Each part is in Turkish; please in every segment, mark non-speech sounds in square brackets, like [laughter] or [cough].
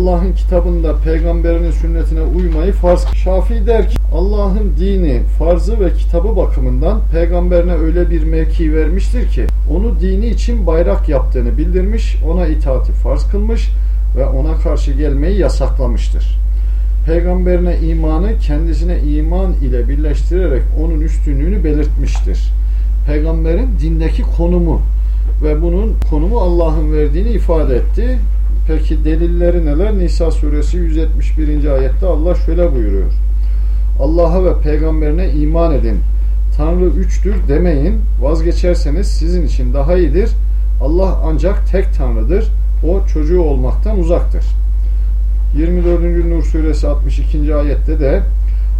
Allah'ın kitabında peygamberinin sünnetine uymayı farz. Şafii der ki Allah'ın dini, farzı ve kitabı bakımından peygamberine öyle bir mevki vermiştir ki onu dini için bayrak yaptığını bildirmiş, ona itaati farz kılmış ve ona karşı gelmeyi yasaklamıştır. Peygamberine imanı kendisine iman ile birleştirerek onun üstünlüğünü belirtmiştir. Peygamberin dindeki konumu ve bunun konumu Allah'ın verdiğini ifade etti. Peki delilleri neler? Nisa suresi 171. ayette Allah şöyle buyuruyor. Allah'a ve peygamberine iman edin. Tanrı üçtür demeyin. Vazgeçerseniz sizin için daha iyidir. Allah ancak tek Tanrı'dır. O çocuğu olmaktan uzaktır. 24. Nur suresi 62. ayette de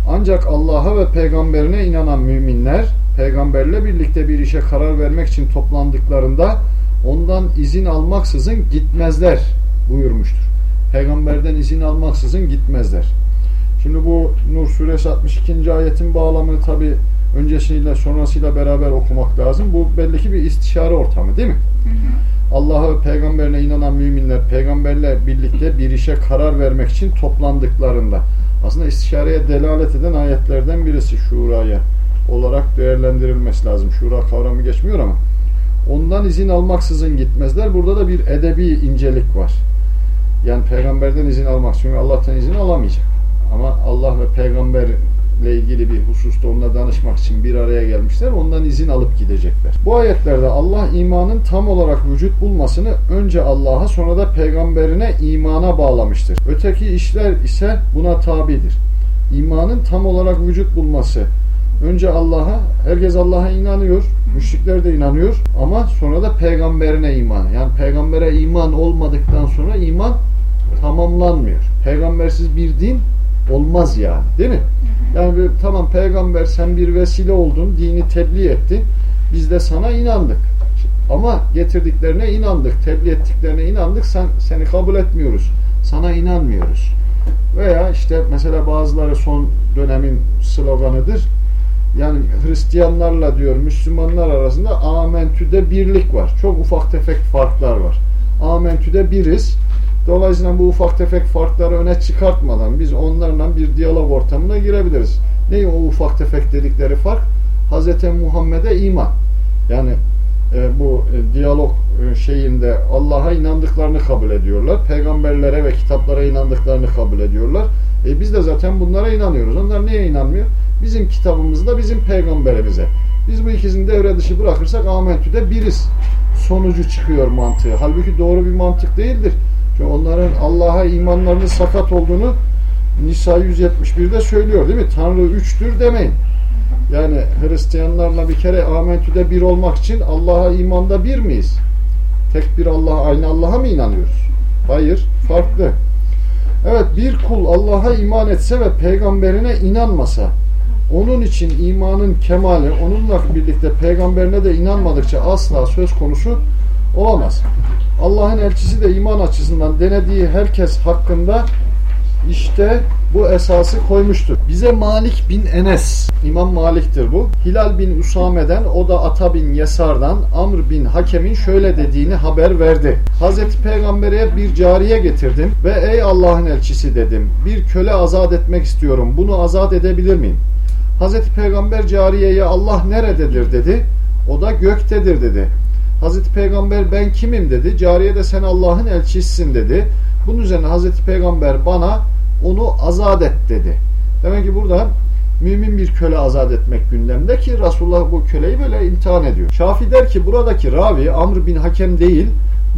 ancak Allah'a ve peygamberine inanan müminler peygamberle birlikte bir işe karar vermek için toplandıklarında ondan izin almaksızın gitmezler buyurmuştur. Peygamberden izin almaksızın gitmezler. Şimdi bu Nur suresi 62. ayetin bağlamını tabi öncesiyle sonrasıyla beraber okumak lazım. Bu belli ki bir istişare ortamı değil mi? Allah'a ve peygamberine inanan müminler peygamberle birlikte bir işe karar vermek için toplandıklarında aslında istişareye delalet eden ayetlerden birisi şuraya olarak değerlendirilmesi lazım. Şura kavramı geçmiyor ama ondan izin almaksızın gitmezler. Burada da bir edebi incelik var. Yani peygamberden izin almak. Çünkü Allah'tan izin alamayacak. Ama Allah ve peygamberle ilgili bir hususta onunla danışmak için bir araya gelmişler. Ondan izin alıp gidecekler. Bu ayetlerde Allah imanın tam olarak vücut bulmasını önce Allah'a sonra da peygamberine imana bağlamıştır. Öteki işler ise buna tabidir. İmanın tam olarak vücut bulması önce Allah'a, herkes Allah'a inanıyor, müşrikler de inanıyor ama sonra da peygamberine iman. Yani peygambere iman olmadıktan sonra iman tamamlanmıyor. Peygambersiz bir din olmaz yani. Değil mi? Yani bir, tamam peygamber sen bir vesile oldun, dini tebliğ ettin. Biz de sana inandık. Ama getirdiklerine inandık, tebliğ ettiklerine inandık. Sen seni kabul etmiyoruz. Sana inanmıyoruz. Veya işte mesela bazıları son dönemin sloganıdır. Yani Hristiyanlarla diyor Müslümanlar arasında amentüde birlik var. Çok ufak tefek farklar var. Amentüde biriz. Dolayısıyla bu ufak tefek farkları öne çıkartmadan biz onlarla bir diyalog ortamına girebiliriz. Ne o ufak tefek dedikleri fark? Hz. Muhammed'e iman. Yani e, bu e, diyalog e, şeyinde Allah'a inandıklarını kabul ediyorlar. Peygamberlere ve kitaplara inandıklarını kabul ediyorlar. E, biz de zaten bunlara inanıyoruz. Onlar neye inanmıyor? Bizim kitabımızda bizim peygamberimize. Biz bu ikisini devre dışı bırakırsak amentüde biriz. Sonucu çıkıyor mantığı. Halbuki doğru bir mantık değildir. Çünkü onların Allah'a imanlarının sakat olduğunu Nisa 171'de söylüyor değil mi? Tanrı üçtür demeyin. Yani Hristiyanlarla bir kere amentüde bir olmak için Allah'a imanda bir miyiz? Tek bir Allah'a, aynı Allah'a mı inanıyoruz? Hayır, farklı. Evet, bir kul Allah'a iman etse ve peygamberine inanmasa, onun için imanın kemali, onunla birlikte peygamberine de inanmadıkça asla söz konusu olamaz. Allah'ın elçisi de iman açısından denediği herkes hakkında işte bu esası koymuştur. Bize Malik bin Enes, İmam Malik'tir bu. Hilal bin Usame'den, o da Ata bin Yesar'dan, Amr bin Hakem'in şöyle dediğini haber verdi. Hazreti Peygamber'e bir cariye getirdim ve ey Allah'ın elçisi dedim, bir köle azat etmek istiyorum, bunu azat edebilir miyim? Hazreti Peygamber cariyeye Allah nerededir dedi, o da göktedir dedi. Hazreti Peygamber ben kimim dedi, cariye de sen Allah'ın elçisisin dedi. Bunun üzerine Hazreti Peygamber bana onu azat et dedi. Demek ki burada mümin bir köle azat etmek gündemde ki Resulullah bu köleyi böyle imtihan ediyor. Şafi der ki buradaki ravi Amr bin Hakem değil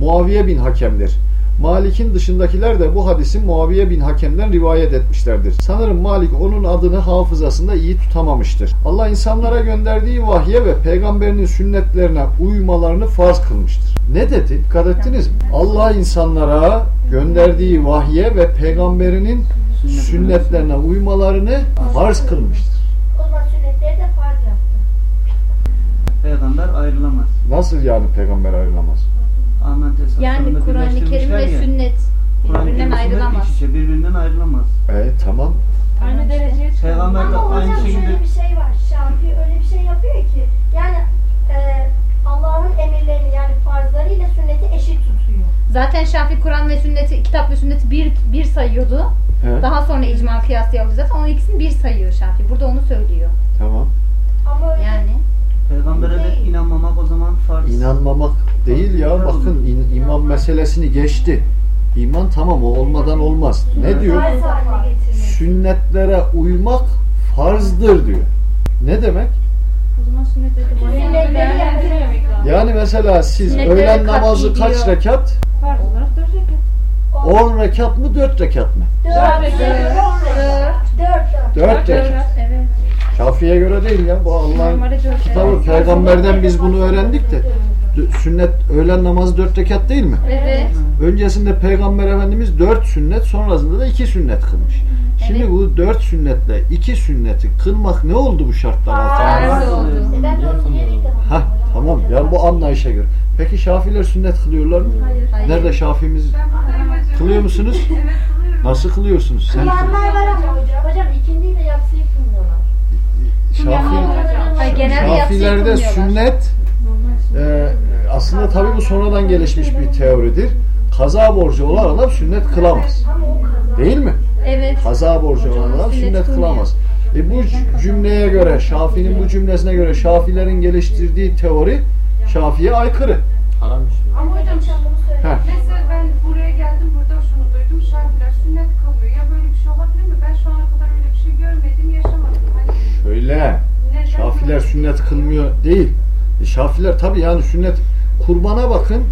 Muaviye bin Hakem'dir. Malik'in dışındakiler de bu hadisi Muaviye bin Hakem'den rivayet etmişlerdir. Sanırım Malik onun adını hafızasında iyi tutamamıştır. Allah insanlara gönderdiği vahye ve peygamberinin sünnetlerine uymalarını farz kılmıştır. Ne dedi? Dikkat ettiniz mi? Allah insanlara gönderdiği vahye ve peygamberinin sünnetlerine uymalarını farz kılmıştır. O zaman sünnetleri de farz yaptı. Peygamber ayrılamaz. Nasıl yani peygamber ayrılamaz? Ahmet esaslarında Yani Kur'an-ı Kerim ve sünnet Kur'an-ı birbirinden Kerim sünnet ayrılamaz. iç içe birbirinden ayrılamaz. E tamam. Aynı dereceye çıkıyor. Peygamber de Ama aynı hocam şekilde şöyle bir şey var. Şafi öyle bir şey yapıyor ki yani e, Allah'ın emirlerini yani farzları ile sünneti eşit tutuyor. Zaten Şafii Kur'an ve sünneti, kitap ve sünneti bir, bir sayıyordu. He, Daha sonra icma kıyası yaptı zaten. Onun ikisini bir sayıyor Şafii. Burada onu söylüyor. tamam. Ama öyle Yani. Peygambere de inanmamak o zaman farz. İnanmamak değil ya bakın in- iman meselesini geçti. İman tamam o olmadan olmaz. Ne diyor? Sünnetlere uymak farzdır diyor. Ne demek? Yani mesela siz öğlen namazı kaç rekat? Farz olarak 4 rekat. 10 rekat mı 4 rekat mı? Dört. Dört. Dört. Dört. 4 rekat. Evet. Şafii'ye göre değil ya bu Allah'ın dört kitabı. Peygamberden biz bunu öğrendik de. Sünnet öğlen namazı 4 rekat değil mi? Evet. Öncesinde Peygamber Efendimiz 4 sünnet sonrasında da 2 sünnet kılmış. Şimdi Evet. bu 4 sünnetle 2 sünneti kılmak ne oldu bu şartlar altında? Hah tamam yani bu anlayışa göre. Peki Şafiler sünnet kılıyorlar mı? Hayır. Nerede Şafimiz? Kılıyor musunuz? Nasıl kılıyorsunuz? Sen kıl. Kılanlar var ama hocam. Hocam ikindiyi de yatsıyı kılmıyorlar. Şafi, Şafilerde sünnet e, aslında tabii bu sonradan gelişmiş bir teoridir. Kaza borcu olan adam sünnet kılamaz. Değil mi? Evet. Kaza borcu olan adam Sünnet kılamaz. E bu cümleye göre, Şafii'nin bu cümlesine göre Şafilerin geliştirdiği teori Şafii'ye aykırı. Haram bir şey. Ama hocam bunu söyle. Heh. mesela ben buraya geldim burada şunu duydum. Şafiler sünnet kılıyor. Ya böyle bir şey olabilir mi? Ben şu ana kadar öyle bir şey görmedim, yaşamadım. Hani Neden Şafiler sünnet kılmıyor değil. E Şafiler tabii yani sünnet, kurbana bakın.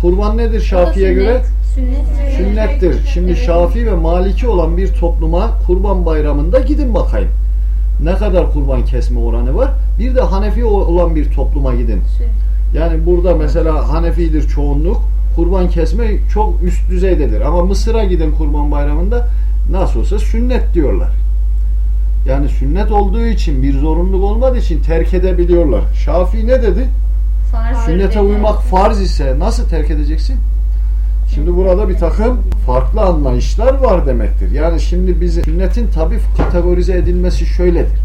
Kurban nedir Şafii'ye göre? Sünnet. Sünnettir. Şimdi Şafii ve Maliki olan bir topluma kurban bayramında gidin bakayım. Ne kadar kurban kesme oranı var? Bir de Hanefi olan bir topluma gidin. Yani burada mesela Hanefidir çoğunluk. Kurban kesme çok üst düzeydedir. Ama Mısır'a gidin kurban bayramında nasıl olsa sünnet diyorlar. Yani sünnet olduğu için bir zorunluluk olmadığı için terk edebiliyorlar. Şafii ne dedi? Farz Sünnete dedi. uymak farz ise nasıl terk edeceksin? Şimdi burada bir takım farklı anlayışlar var demektir. Yani şimdi bizi sünnetin tabi kategorize edilmesi şöyledir.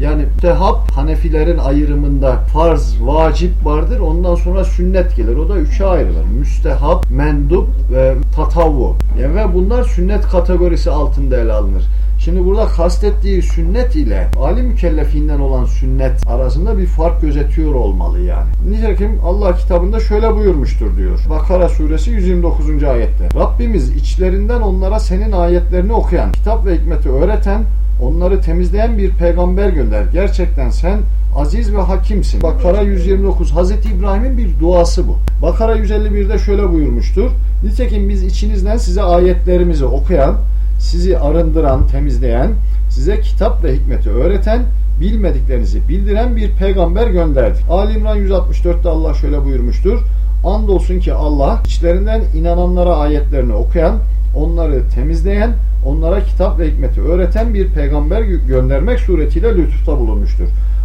Yani müstehap Hanefilerin ayrımında farz, vacip vardır. Ondan sonra sünnet gelir. O da üçe ayrılır. Müstehap, mendup ve tatavvu. Yani ve bunlar sünnet kategorisi altında ele alınır. Şimdi burada kastettiği sünnet ile alim mükellefinden olan sünnet arasında bir fark gözetiyor olmalı yani. Nitekim Allah kitabında şöyle buyurmuştur diyor. Bakara suresi 129. ayette. Rabbimiz içlerinden onlara senin ayetlerini okuyan, kitap ve hikmeti öğreten, onları temizleyen bir peygamber gönder. Gerçekten sen aziz ve hakimsin. Bakara 129 Hazreti İbrahim'in bir duası bu. Bakara 151'de şöyle buyurmuştur. Nitekim biz içinizden size ayetlerimizi okuyan, sizi arındıran, temizleyen, size kitap ve hikmeti öğreten, bilmediklerinizi bildiren bir peygamber gönderdik. Ali İmran 164'te Allah şöyle buyurmuştur. Andolsun ki Allah içlerinden inananlara ayetlerini okuyan, onları temizleyen, onlara kitap ve hikmeti öğreten bir peygamber gö- göndermek suretiyle lütufta bulunmuştur.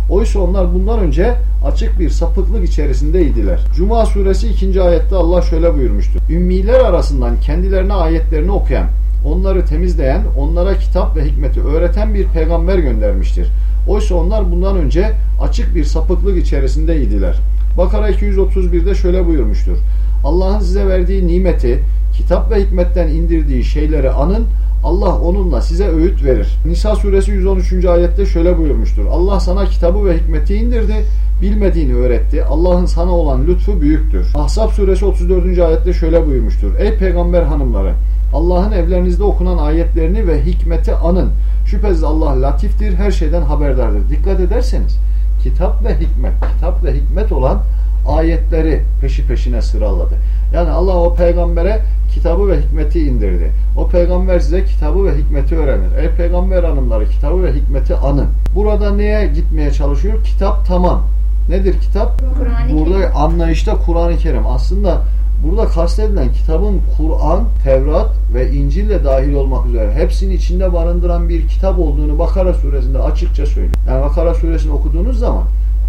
Oysa onlar bundan önce açık bir sapıklık içerisindeydiler. Cuma suresi 2. ayette Allah şöyle buyurmuştur. Ümmiler arasından kendilerine ayetlerini okuyan, onları temizleyen, onlara kitap ve hikmeti öğreten bir peygamber göndermiştir. Oysa onlar bundan önce açık bir sapıklık içerisindeydiler. Bakara 231'de şöyle buyurmuştur. Allah'ın size verdiği nimeti, kitap ve hikmetten indirdiği şeyleri anın, Allah onunla size öğüt verir. Nisa suresi 113. ayette şöyle buyurmuştur. Allah sana kitabı ve hikmeti indirdi, bilmediğini öğretti. Allah'ın sana olan lütfu büyüktür. Ahzab suresi 34. ayette şöyle buyurmuştur. Ey peygamber hanımları! Allah'ın evlerinizde okunan ayetlerini ve hikmeti anın. Şüphesiz Allah latiftir, her şeyden haberdardır. Dikkat ederseniz kitap ve hikmet, kitap ve hikmet olan ayetleri peşi peşine sıraladı. Yani Allah o peygambere kitabı ve hikmeti indirdi. O peygamber size kitabı ve hikmeti öğrenir. Ey peygamber hanımları kitabı ve hikmeti anın. Burada neye gitmeye çalışıyor? Kitap tamam. Nedir kitap? Burada Kerim. anlayışta Kur'an-ı Kerim. Aslında burada kastedilen kitabın Kur'an, Tevrat ve İncil de dahil olmak üzere hepsini içinde barındıran bir kitap olduğunu Bakara suresinde açıkça söylüyor. Yani Bakara suresini okuduğunuz zaman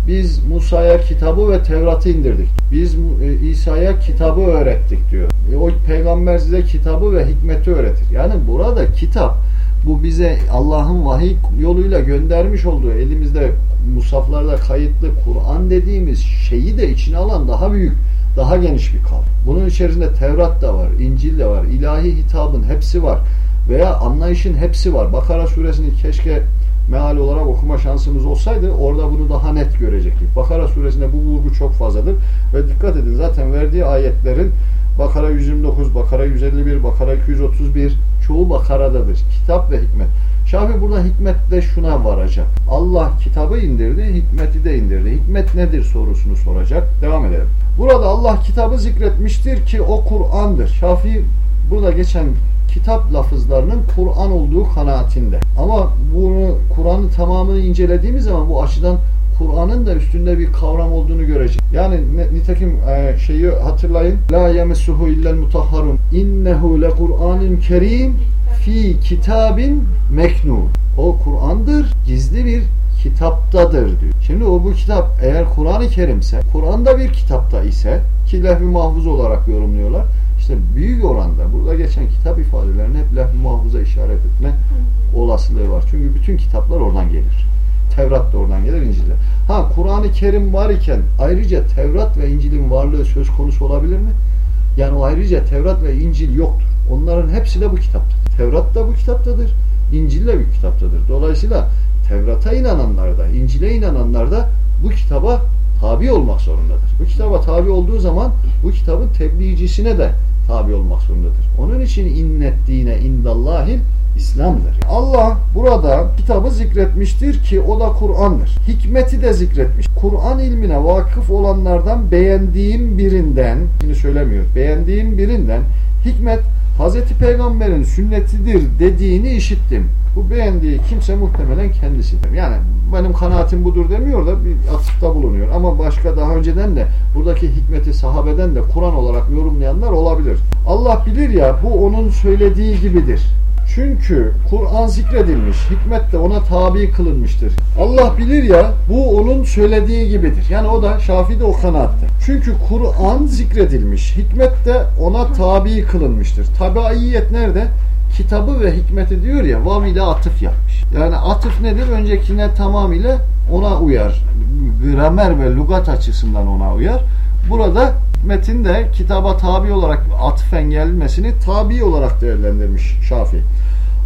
biz Musa'ya kitabı ve Tevrat'ı indirdik. Biz e, İsa'ya kitabı öğrettik diyor. E, o peygamber size kitabı ve hikmeti öğretir. Yani burada kitap Bu bize Allah'ın vahiy yoluyla göndermiş olduğu elimizde musaflarda kayıtlı Kur'an dediğimiz şeyi de içine alan daha büyük, daha geniş bir kavram. Bunun içerisinde Tevrat da var, İncil de var, ilahi hitabın hepsi var veya anlayışın hepsi var. Bakara suresini keşke meal olarak okuma şansımız olsaydı orada bunu daha net görecektik. Bakara suresinde bu vurgu çok fazladır ve dikkat edin zaten verdiği ayetlerin Bakara 129, Bakara 151, Bakara 231 çoğu Bakara'dadır. Kitap ve hikmet. Şafi burada hikmetle şuna varacak. Allah kitabı indirdi, hikmeti de indirdi. Hikmet nedir sorusunu soracak. Devam edelim. Burada Allah kitabı zikretmiştir ki o Kur'an'dır. Şafi burada geçen kitap lafızlarının Kur'an olduğu kanaatinde. Ama bunu Kur'an'ın tamamını incelediğimiz zaman bu açıdan Kur'an'ın da üstünde bir kavram olduğunu görecek. Yani nitekim e, şeyi hatırlayın. La yemessuhu illel mutahharun. İnnehu le Kur'anun kerim fi kitabin meknun. O Kur'an'dır, gizli bir kitaptadır diyor. Şimdi o bu kitap eğer Kur'an-ı Kerimse, Kur'an'da bir kitapta ise ki lehv-i mahfuz olarak yorumluyorlar. İşte büyük oranda burada geçen kitap ifadelerini hep lehv-i mahfuza işaret etme olasılığı var. Çünkü bütün kitaplar oradan gelir. Tevrat da oradan gelir, İncil de. Ha Kur'an-ı Kerim var iken ayrıca Tevrat ve İncil'in varlığı söz konusu olabilir mi? Yani ayrıca Tevrat ve İncil yoktur. Onların hepsi de bu kitaptadır. Tevrat da bu kitaptadır. İncil de bu kitaptadır. Dolayısıyla Tevrat'a inananlar da, İncil'e inananlar da bu kitaba tabi olmak zorundadır. Bu kitaba tabi olduğu zaman bu kitabın tebliğcisine de tabi olmak zorundadır. Onun için innet dine indallahil İslam'dır. Allah burada kitabı zikretmiştir ki o da Kur'an'dır. Hikmeti de zikretmiş. Kur'an ilmine vakıf olanlardan beğendiğim birinden, şimdi söylemiyor, beğendiğim birinden hikmet Hazreti Peygamber'in sünnetidir dediğini işittim. Bu beğendiği kimse muhtemelen kendisidir. Yani benim kanaatim budur demiyor da bir atıfta bulunuyor. Ama başka daha önceden de buradaki hikmeti sahabeden de Kur'an olarak yorumlayanlar olabilir. Allah bilir ya bu onun söylediği gibidir. Çünkü Kur'an zikredilmiş, hikmet de ona tabi kılınmıştır. Allah bilir ya bu onun söylediği gibidir. Yani o da Şafii de o kanaatte. Çünkü Kur'an zikredilmiş, hikmet de ona tabi kılınmıştır. Tabiiyet nerede? Kitabı ve hikmeti diyor ya vav ile atıf yapmış. Yani atıf nedir? Öncekine tamamıyla ona uyar. Gramer ve lugat açısından ona uyar. Burada metin de kitaba tabi olarak atıfen gelmesini tabi olarak değerlendirmiş Şafii.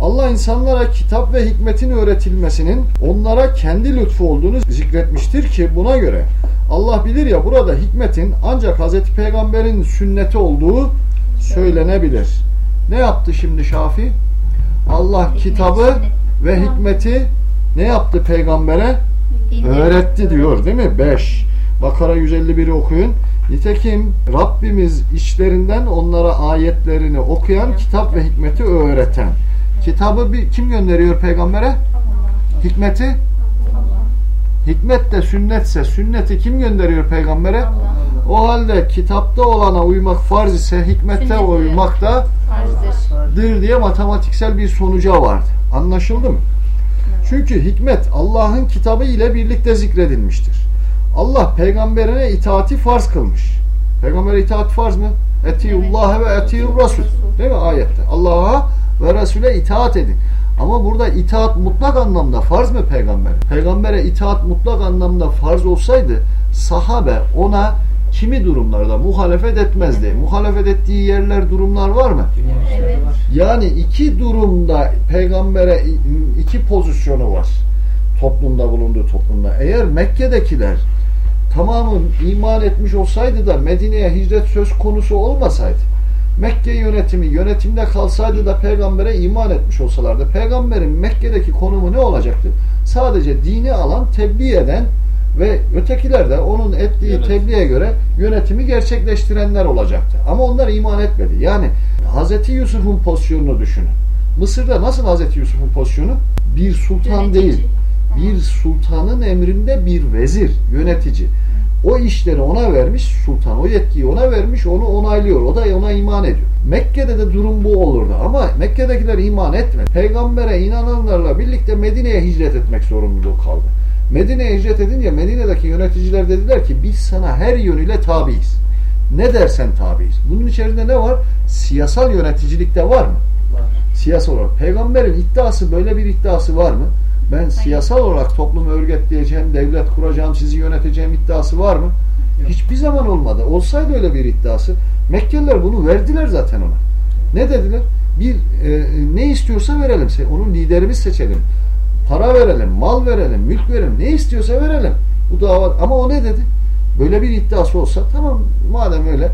Allah insanlara kitap ve hikmetin öğretilmesinin onlara kendi lütfu olduğunu zikretmiştir ki buna göre Allah bilir ya burada hikmetin ancak Hz. Peygamber'in sünneti olduğu söylenebilir. Ne yaptı şimdi Şafii? Allah kitabı ve hikmeti ne yaptı peygambere? Öğretti diyor değil mi? 5. Bakara 151'i okuyun. Nitekim Rabbimiz içlerinden onlara ayetlerini okuyan, kitap ve hikmeti öğreten. Kitabı bir, kim gönderiyor peygambere? Hikmeti? Hikmet de sünnetse, sünneti kim gönderiyor peygambere? O halde kitapta olana uymak farz ise hikmette uymak da dir diye matematiksel bir sonuca vardı. Anlaşıldı mı? Çünkü hikmet Allah'ın kitabı ile birlikte zikredilmiştir. Allah peygamberine itaati farz kılmış. Peygambere itaat farz mı? Etiyullah ve etiyur rasul. Değil mi ayette? Allah'a ve Resul'e itaat edin. Ama burada itaat mutlak anlamda farz mı peygamber? Peygambere itaat mutlak anlamda farz olsaydı sahabe ona kimi durumlarda muhalefet etmezdi. Muhalefet ettiği yerler, durumlar var mı? Evet. Yani iki durumda peygambere iki pozisyonu var. Toplumda bulunduğu toplumda. Eğer Mekke'dekiler tamamı iman etmiş olsaydı da Medine'ye hicret söz konusu olmasaydı Mekke yönetimi yönetimde kalsaydı da peygambere iman etmiş olsalardı peygamberin Mekke'deki konumu ne olacaktı? Sadece dini alan, tebliğ eden ve ötekiler de onun ettiği Yönetim. tebliğe göre yönetimi gerçekleştirenler olacaktı. Ama onlar iman etmedi. Yani Hz. Yusuf'un pozisyonunu düşünün. Mısır'da nasıl Hz. Yusuf'un pozisyonu? Bir sultan Yönetici. değil. Bir sultanın emrinde bir vezir, yönetici. O işleri ona vermiş sultan, o yetkiyi ona vermiş, onu onaylıyor. O da ona iman ediyor. Mekke'de de durum bu olurdu ama Mekke'dekiler iman etmedi. Peygambere inananlarla birlikte Medine'ye hicret etmek zorunluluğu kaldı. Medine'ye hicret edince Medine'deki yöneticiler dediler ki biz sana her yönüyle tabiiz. Ne dersen tabiiz. Bunun içerisinde ne var? Siyasal yöneticilik de var mı? Var. Siyasal olarak. Peygamberin iddiası böyle bir iddiası var mı? Ben siyasal olarak toplumu örgütleyeceğim, devlet kuracağım, sizi yöneteceğim iddiası var mı? Hiçbir zaman olmadı. Olsaydı öyle bir iddiası, Mekkeliler bunu verdiler zaten ona. Ne dediler? Bir e, ne istiyorsa verelim. Onun liderimiz seçelim. Para verelim, mal verelim, mülk verelim. Ne istiyorsa verelim. Bu dava ama o ne dedi? Böyle bir iddiası olsa tamam madem öyle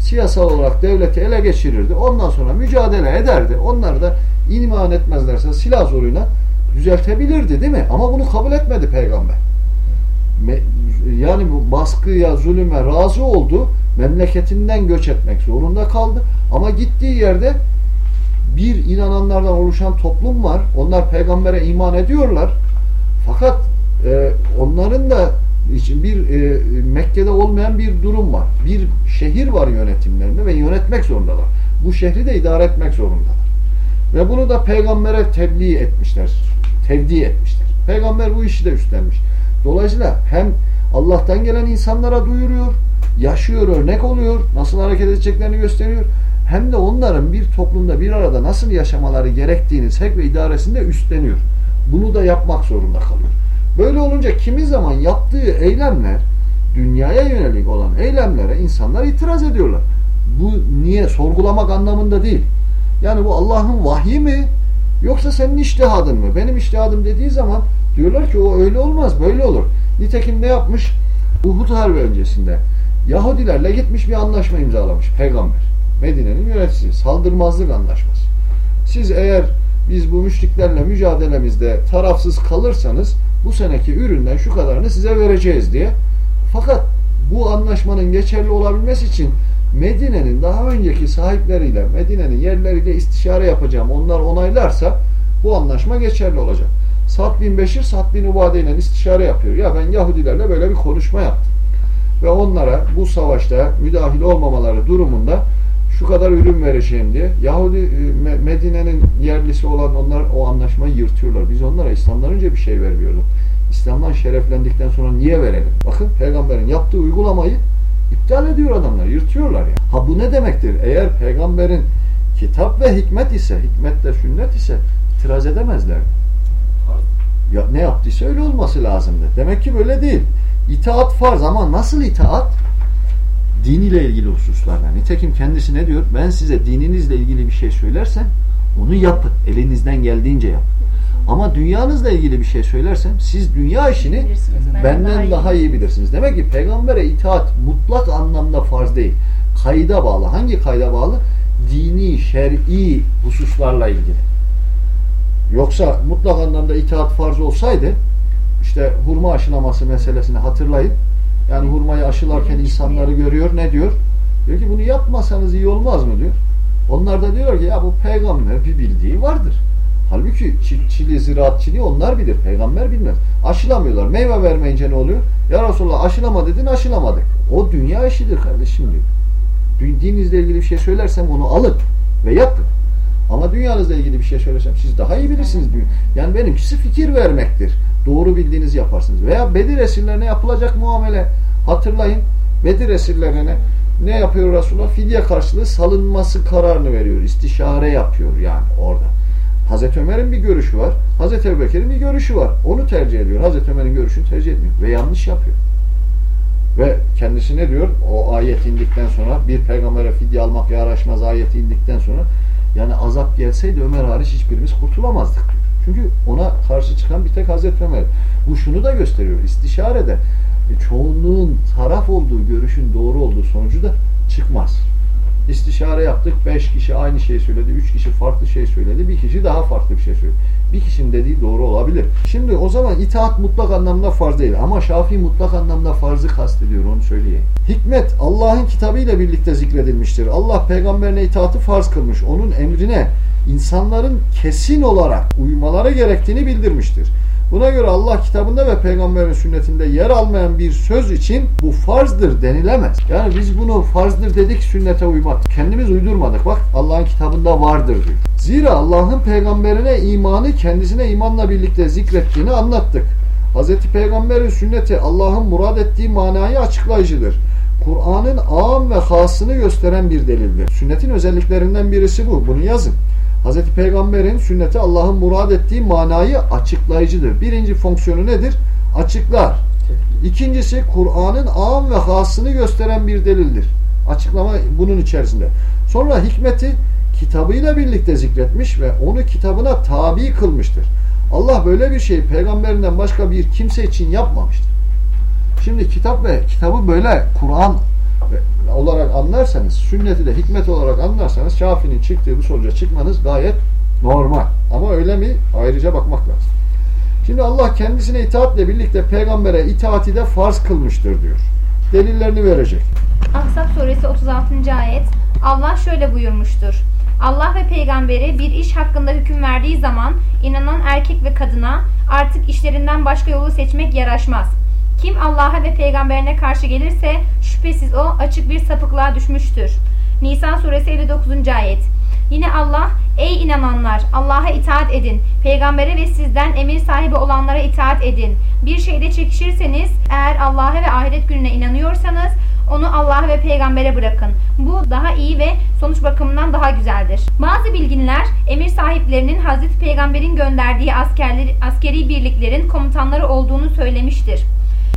siyasal olarak devleti ele geçirirdi. Ondan sonra mücadele ederdi. Onlar da iman etmezlerse silah zoruyla düzeltebilirdi değil mi? Ama bunu kabul etmedi peygamber. Yani bu baskıya, zulüme razı oldu. Memleketinden göç etmek zorunda kaldı. Ama gittiği yerde bir inananlardan oluşan toplum var. Onlar peygambere iman ediyorlar. Fakat e, onların da için bir e, Mekke'de olmayan bir durum var. Bir şehir var yönetimlerinde ve yönetmek zorundalar. Bu şehri de idare etmek zorundalar. Ve bunu da peygambere tebliğ etmişler. Tevdi etmişler. Peygamber bu işi de üstlenmiş. Dolayısıyla hem Allah'tan gelen insanlara duyuruyor, yaşıyor, örnek oluyor, nasıl hareket edeceklerini gösteriyor. Hem de onların bir toplumda bir arada nasıl yaşamaları gerektiğini sevk ve idaresinde üstleniyor. Bunu da yapmak zorunda kalıyor. Böyle olunca kimi zaman yaptığı eylemler, dünyaya yönelik olan eylemlere insanlar itiraz ediyorlar. Bu niye? Sorgulamak anlamında değil. Yani bu Allah'ın vahyi mi? Yoksa senin iştihadın mı? Benim iştihadım dediği zaman diyorlar ki o öyle olmaz, böyle olur. Nitekim ne yapmış? Uhud Harbi öncesinde Yahudilerle gitmiş bir anlaşma imzalamış peygamber. Medine'nin yöneticisi. Saldırmazlık anlaşması. Siz eğer biz bu müşriklerle mücadelemizde tarafsız kalırsanız bu seneki üründen şu kadarını size vereceğiz diye. Fakat bu anlaşmanın geçerli olabilmesi için Medine'nin daha önceki sahipleriyle, Medine'nin yerleriyle istişare yapacağım. Onlar onaylarsa bu anlaşma geçerli olacak. Sad bin Beşir, Sad bin Ubade ile istişare yapıyor. Ya ben Yahudilerle böyle bir konuşma yaptım. Ve onlara bu savaşta müdahil olmamaları durumunda şu kadar ürün vereceğim diye Yahudi e, Medine'nin yerlisi olan onlar o anlaşmayı yırtıyorlar. Biz onlara İslam'dan önce bir şey vermiyorduk. İslam'dan şereflendikten sonra niye verelim? Bakın peygamberin yaptığı uygulamayı iptal ediyor adamlar, yırtıyorlar ya. Ha bu ne demektir? Eğer peygamberin kitap ve hikmet ise, hikmet de sünnet ise itiraz edemezler. Ya ne yaptıysa öyle olması lazımdı. Demek ki böyle değil. İtaat farz ama nasıl itaat? Din ile ilgili hususlarla. Nitekim kendisi ne diyor? Ben size dininizle ilgili bir şey söylersem onu yapın. Elinizden geldiğince yapın. Ama dünyanızla ilgili bir şey söylersem siz dünya işini ben benden daha iyi daha iyi bilirsiniz. Demek ki peygambere itaat mutlak anlamda farz değil. Kayda bağlı. Hangi kayda bağlı? Dini, şer'i hususlarla ilgili. Yoksa mutlak anlamda itaat farz olsaydı işte hurma aşılaması meselesini hatırlayın. Yani hurmayı aşılarken insanları görüyor. Ne diyor? Diyor ki bunu yapmasanız iyi olmaz mı diyor. Onlar da diyor ki ya bu peygamber bir bildiği vardır. Halbuki çiftçiliği, ziraatçılığı onlar bilir. Peygamber bilmez. Aşılamıyorlar. Meyve vermeyince ne oluyor? Ya Resulallah aşılama dedin aşılamadık. O dünya işidir kardeşim diyor. Dininizle ilgili bir şey söylersem onu alın ve yapın. Ama dünyanızla ilgili bir şey söylesem siz daha iyi bilirsiniz. Yani benimkisi fikir vermektir. Doğru bildiğinizi yaparsınız. Veya Bedir esirlerine yapılacak muamele. Hatırlayın. Bedir esirlerine ne yapıyor Resulullah? Fidye karşılığı salınması kararını veriyor. İstişare yapıyor yani orada. Hazreti Ömer'in bir görüşü var. Hazreti Ebubekir'in bir görüşü var. Onu tercih ediyor. Hazreti Ömer'in görüşünü tercih etmiyor. Ve yanlış yapıyor. Ve kendisi ne diyor? O ayet indikten sonra bir peygambere fidye almak yaraşmaz ayeti indikten sonra yani azap gelseydi Ömer hariç hiçbirimiz kurtulamazdık diyor. Çünkü ona karşı çıkan bir tek Hazreti Ömer. Bu şunu da gösteriyor. İstişarede e, çoğunluğun taraf olduğu görüşün doğru olduğu sonucu da çıkmaz. İstişare yaptık. Beş kişi aynı şeyi söyledi. Üç kişi farklı şey söyledi. Bir kişi daha farklı bir şey söyledi. Bir kişinin dediği doğru olabilir. Şimdi o zaman itaat mutlak anlamda farz değil. Ama Şafii mutlak anlamda farzı kastediyor. Onu söyleyeyim. Hikmet Allah'ın kitabıyla birlikte zikredilmiştir. Allah peygamberine itaatı farz kılmış. Onun emrine insanların kesin olarak uymaları gerektiğini bildirmiştir. Buna göre Allah kitabında ve peygamberin sünnetinde yer almayan bir söz için bu farzdır denilemez. Yani biz bunu farzdır dedik sünnete uymak. Kendimiz uydurmadık. Bak Allah'ın kitabında vardır diyor. Zira Allah'ın peygamberine imanı kendisine imanla birlikte zikrettiğini anlattık. Hz. Peygamberin sünneti Allah'ın murad ettiği manayı açıklayıcıdır. Kur'an'ın ağam ve hasını gösteren bir delildir. Sünnetin özelliklerinden birisi bu. Bunu yazın. Hz. Peygamber'in sünneti Allah'ın murad ettiği manayı açıklayıcıdır. Birinci fonksiyonu nedir? Açıklar. İkincisi Kur'an'ın am ve hasını gösteren bir delildir. Açıklama bunun içerisinde. Sonra hikmeti kitabıyla birlikte zikretmiş ve onu kitabına tabi kılmıştır. Allah böyle bir şeyi peygamberinden başka bir kimse için yapmamıştır. Şimdi kitap ve kitabı böyle Kur'an olarak anlarsanız, sünneti de hikmet olarak anlarsanız Şafii'nin çıktığı bu sonuca çıkmanız gayet normal. Ama öyle mi? Ayrıca bakmak lazım. Şimdi Allah kendisine itaatle birlikte peygambere itaati de farz kılmıştır diyor. Delillerini verecek. Ahzab suresi 36. ayet Allah şöyle buyurmuştur. Allah ve peygamberi bir iş hakkında hüküm verdiği zaman inanan erkek ve kadına artık işlerinden başka yolu seçmek yaraşmaz. Kim Allah'a ve peygamberine karşı gelirse şüphesiz o açık bir sapıklığa düşmüştür. Nisa suresi 59. ayet Yine Allah, ey inananlar Allah'a itaat edin, peygambere ve sizden emir sahibi olanlara itaat edin. Bir şeyde çekişirseniz, eğer Allah'a ve ahiret gününe inanıyorsanız, onu Allah'a ve peygambere bırakın. Bu daha iyi ve sonuç bakımından daha güzeldir. Bazı bilginler emir sahiplerinin Hazreti Peygamber'in gönderdiği askerleri, askeri birliklerin komutanları olduğunu söylemiştir.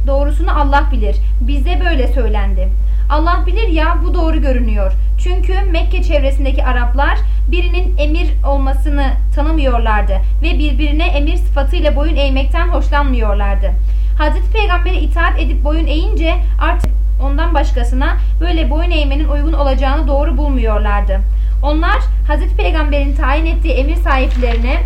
Doğrusunu Allah bilir. Bize böyle söylendi. Allah bilir ya bu doğru görünüyor. Çünkü Mekke çevresindeki Araplar birinin emir olmasını tanımıyorlardı ve birbirine emir sıfatıyla boyun eğmekten hoşlanmıyorlardı. Hazreti Peygamber'e itaat edip boyun eğince artık ondan başkasına böyle boyun eğmenin uygun olacağını doğru bulmuyorlardı. Onlar Hazreti Peygamber'in tayin ettiği emir sahiplerine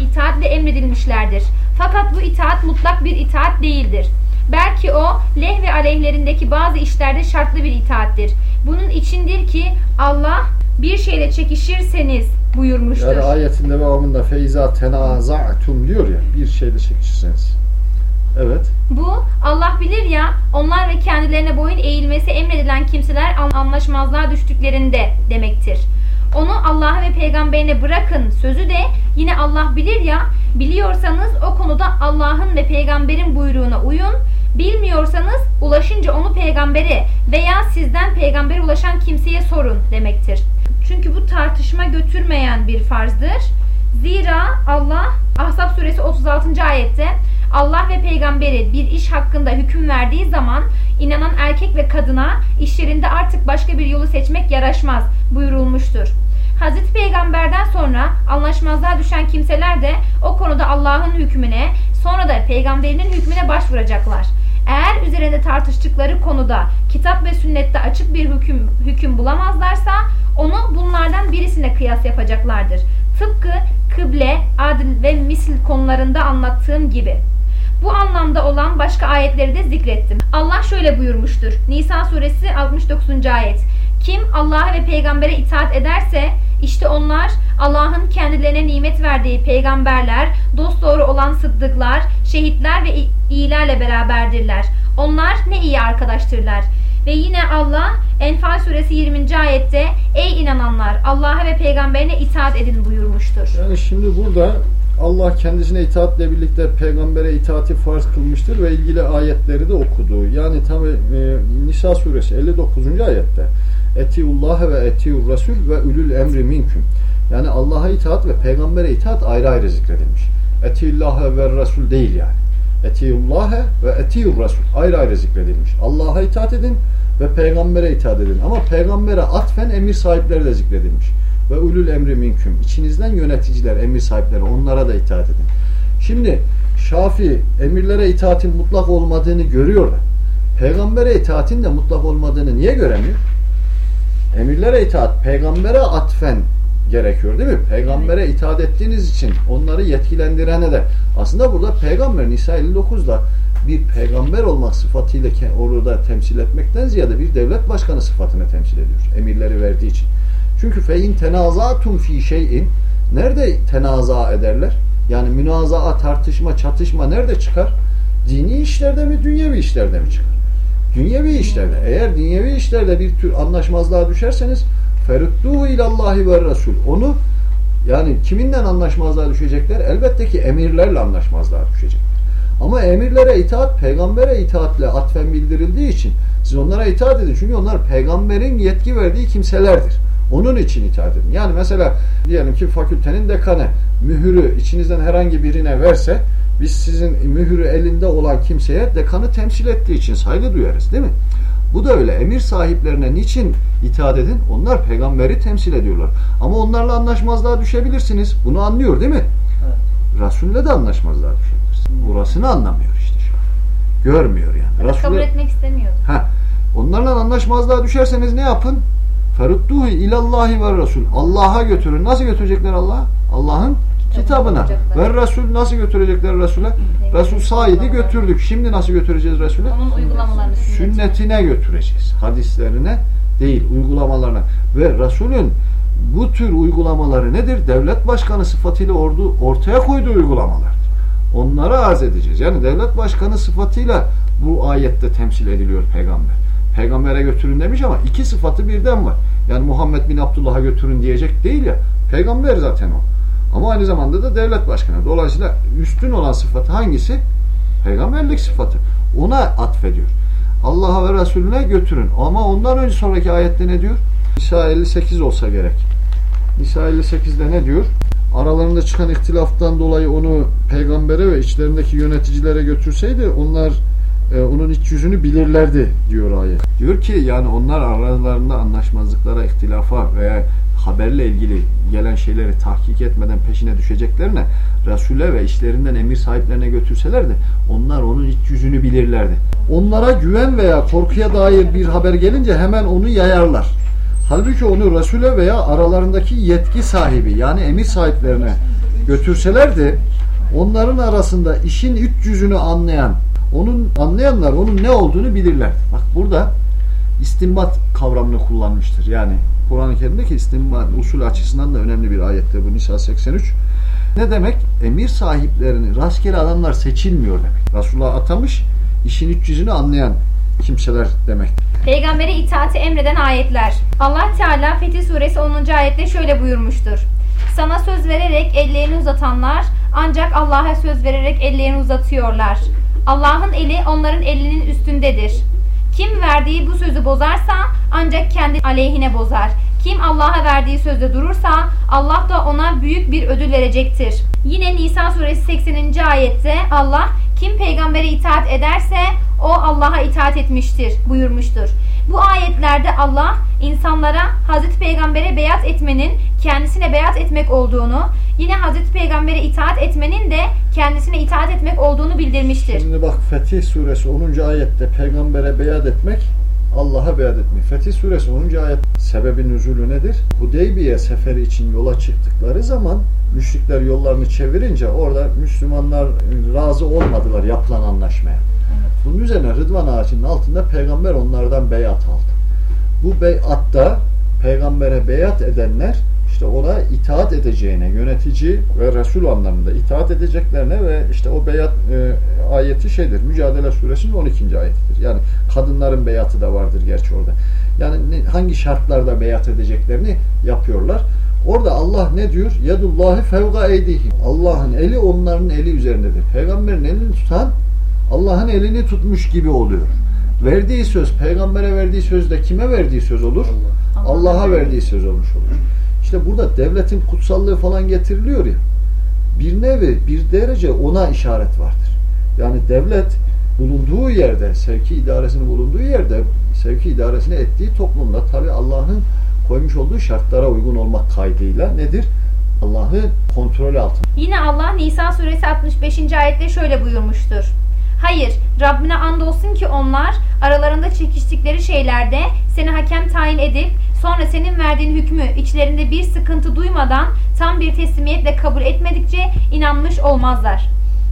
itaatle emredilmişlerdir. Fakat bu itaat mutlak bir itaat değildir. Belki o leh ve aleyhlerindeki bazı işlerde şartlı bir itaattir. Bunun içindir ki Allah bir şeyle çekişirseniz buyurmuştur. Yani ayetin devamında feiza tenaza'tum diyor ya bir şeyle çekişirseniz. Evet. Bu Allah bilir ya onlar ve kendilerine boyun eğilmesi emredilen kimseler anlaşmazlığa düştüklerinde demektir. Onu Allah'a ve peygamberine bırakın sözü de yine Allah bilir ya biliyorsanız o konuda Allah'ın ve peygamberin buyruğuna uyun. Bilmiyorsanız ulaşınca onu peygambere veya sizden peygambere ulaşan kimseye sorun demektir. Çünkü bu tartışma götürmeyen bir farzdır. Zira Allah Ahzab suresi 36. ayette Allah ve peygamberi bir iş hakkında hüküm verdiği zaman inanan erkek ve kadına işlerinde artık başka bir yolu seçmek yaraşmaz buyurulmuştur. Hazreti Peygamber'den sonra anlaşmazlığa düşen kimseler de o konuda Allah'ın hükmüne sonra da peygamberinin hükmüne başvuracaklar. Eğer üzerinde tartıştıkları konuda kitap ve sünnette açık bir hüküm, hüküm bulamazlarsa onu bunlardan birisine kıyas yapacaklardır. Tıpkı kıble, adil ve misil konularında anlattığım gibi. Bu anlamda olan başka ayetleri de zikrettim. Allah şöyle buyurmuştur. Nisa suresi 69. ayet. Kim Allah'a ve peygambere itaat ederse işte onlar Allah'ın kendilerine nimet verdiği peygamberler, dosdoğru olan sıddıklar, şehitler ve iyilerle beraberdirler. Onlar ne iyi arkadaştırlar. Ve yine Allah Enfal suresi 20. ayette ey inananlar Allah'a ve peygamberine itaat edin buyurmuştur. Yani şimdi burada Allah kendisine itaatle birlikte peygambere itaati farz kılmıştır ve ilgili ayetleri de okudu. Yani tabi e, Nisa suresi 59. ayette Etiullah ve etiur Resul ve ulul emri minküm. Yani Allah'a itaat ve peygambere itaat ayrı ayrı zikredilmiş. Etiullah ve Resul değil yani. Etiullah ve etiur Resul ayrı ayrı zikredilmiş. Allah'a itaat edin ve peygambere itaat edin. Ama peygambere atfen emir sahipleri de zikredilmiş. Ve ulul emri minküm. İçinizden yöneticiler, emir sahipleri onlara da itaat edin. Şimdi Şafi emirlere itaatin mutlak olmadığını görüyor da peygambere itaatin de mutlak olmadığını niye göremiyor? Emirlere itaat peygambere atfen gerekiyor değil mi? Peygambere itaat ettiğiniz için onları yetkilendirene de aslında burada peygamber Nisa 59'da bir peygamber olmak sıfatıyla orada temsil etmekten ziyade bir devlet başkanı sıfatını temsil ediyor. Emirleri verdiği için. Çünkü fein tenazatum fi şeyin nerede tenaza ederler? Yani münazaa, tartışma, çatışma nerede çıkar? Dini işlerde mi, dünyevi işlerde mi çıkar? Dünyevi işlerde. Eğer dünyevi işlerde bir tür anlaşmazlığa düşerseniz ferudduhu ilallahi ve resul. Onu yani kiminle anlaşmazlığa düşecekler? Elbette ki emirlerle anlaşmazlığa düşecekler. Ama emirlere itaat, peygambere itaatle atfen bildirildiği için siz onlara itaat edin. Çünkü onlar peygamberin yetki verdiği kimselerdir. Onun için itaat edin. Yani mesela diyelim ki fakültenin dekanı mühürü içinizden herhangi birine verse biz sizin mühürü elinde olan kimseye dekanı temsil ettiği için saygı duyarız değil mi? Bu da öyle. Emir sahiplerine niçin itaat edin? Onlar peygamberi temsil ediyorlar. Ama onlarla anlaşmazlığa düşebilirsiniz. Bunu anlıyor değil mi? Evet. Resul'le de anlaşmazlığa düşebilirsin. Burasını anlamıyor işte şu an. Görmüyor yani. Kabul Resul'e- etmek istemiyordu. Ha, onlarla anlaşmazlığa düşerseniz ne yapın? Ferudduhu ilallahi ve Resul. Allah'a götürün. Nasıl götürecekler Allah'a? Allah'ın kitabına. Ve Resul nasıl götürecekler Resul'e? Resul saydı götürdük. Şimdi nasıl götüreceğiz Resul'e? Sünnetine götüreceğiz. Hadislerine değil, uygulamalarına. Ve Resul'ün bu tür uygulamaları nedir? Devlet başkanı sıfatıyla ordu ortaya koyduğu uygulamalardır. Onları arz edeceğiz. Yani devlet başkanı sıfatıyla bu ayette temsil ediliyor peygamber. Peygambere götürün demiş ama iki sıfatı birden var. Yani Muhammed bin Abdullah'a götürün diyecek değil ya. Peygamber zaten o. Ama aynı zamanda da devlet başkanı. Dolayısıyla üstün olan sıfatı hangisi? Peygamberlik sıfatı. Ona atfediyor. Allah'a ve Resulüne götürün. Ama ondan önce sonraki ayette ne diyor? Nisa 58 olsa gerek. Nisa 58'de ne diyor? Aralarında çıkan ihtilaftan dolayı onu peygambere ve içlerindeki yöneticilere götürseydi onlar e, onun iç yüzünü bilirlerdi diyor ayet. Diyor ki yani onlar aralarında anlaşmazlıklara, ihtilafa veya haberle ilgili gelen şeyleri tahkik etmeden peşine düşeceklerine Resul'e ve işlerinden emir sahiplerine götürselerdi onlar onun iç yüzünü bilirlerdi. Onlara güven veya korkuya dair bir haber gelince hemen onu yayarlar. Halbuki onu Resul'e veya aralarındaki yetki sahibi yani emir sahiplerine götürselerdi onların arasında işin iç yüzünü anlayan, onun anlayanlar onun ne olduğunu bilirler. Bak burada istinbat kavramını kullanmıştır. Yani Kur'an-ı Kerim'deki istinbat usul açısından da önemli bir ayette bu Nisa 83. Ne demek? Emir sahiplerini rastgele adamlar seçilmiyor demek. Resulullah atamış, işin iç yüzünü anlayan kimseler demek. Peygambere itaati emreden ayetler. Allah Teala Fetih Suresi 10. ayette şöyle buyurmuştur. Sana söz vererek ellerini uzatanlar ancak Allah'a söz vererek ellerini uzatıyorlar. Allah'ın eli onların elinin üstündedir. Kim verdiği bu sözü bozarsa ancak kendi aleyhine bozar. Kim Allah'a verdiği sözde durursa Allah da ona büyük bir ödül verecektir. Yine Nisa suresi 80. ayette Allah kim peygambere itaat ederse o Allah'a itaat etmiştir buyurmuştur. Bu ayetlerde Allah insanlara Hazreti Peygamber'e beyat etmenin kendisine beyat etmek olduğunu, yine Hazreti Peygamber'e itaat etmenin de kendisine itaat etmek olduğunu bildirmiştir. Şimdi bak Fetih suresi 10. ayette peygambere beyat etmek Allah'a beyat etmek. Fetih suresi 10. ayet sebebi nüzulü nedir? Hudeybiye seferi için yola çıktıkları zaman müşrikler yollarını çevirince orada Müslümanlar razı olmadılar yapılan anlaşmaya. Bunun üzerine Rıdvan ağacının altında peygamber onlardan beyat aldı. Bu beyatta peygambere beyat edenler işte ona itaat edeceğine, yönetici ve Resul anlamında itaat edeceklerine ve işte o beyat e, ayeti şeydir. Mücadele suresinin 12. ayetidir. Yani kadınların beyatı da vardır gerçi orada. Yani hangi şartlarda beyat edeceklerini yapıyorlar. Orada Allah ne diyor? Yadullahi fevga eydihim. Allah'ın eli onların eli üzerindedir. Peygamberin elini tutan Allah'ın elini tutmuş gibi oluyor. Verdiği söz, peygambere verdiği sözde kime verdiği söz olur? Allah'a verdiği söz olmuş olur. İşte burada devletin kutsallığı falan getiriliyor ya. Bir nevi, bir derece ona işaret vardır. Yani devlet bulunduğu yerde, sevki idaresinin bulunduğu yerde, sevki idaresini ettiği toplumda tabi Allah'ın koymuş olduğu şartlara uygun olmak kaydıyla nedir? Allah'ı kontrol altında. Yine Allah Nisa suresi 65. ayette şöyle buyurmuştur. Hayır, Rabbine andolsun ki onlar aralarında çekiştikleri şeylerde seni hakem tayin edip sonra senin verdiğin hükmü içlerinde bir sıkıntı duymadan tam bir teslimiyetle kabul etmedikçe inanmış olmazlar.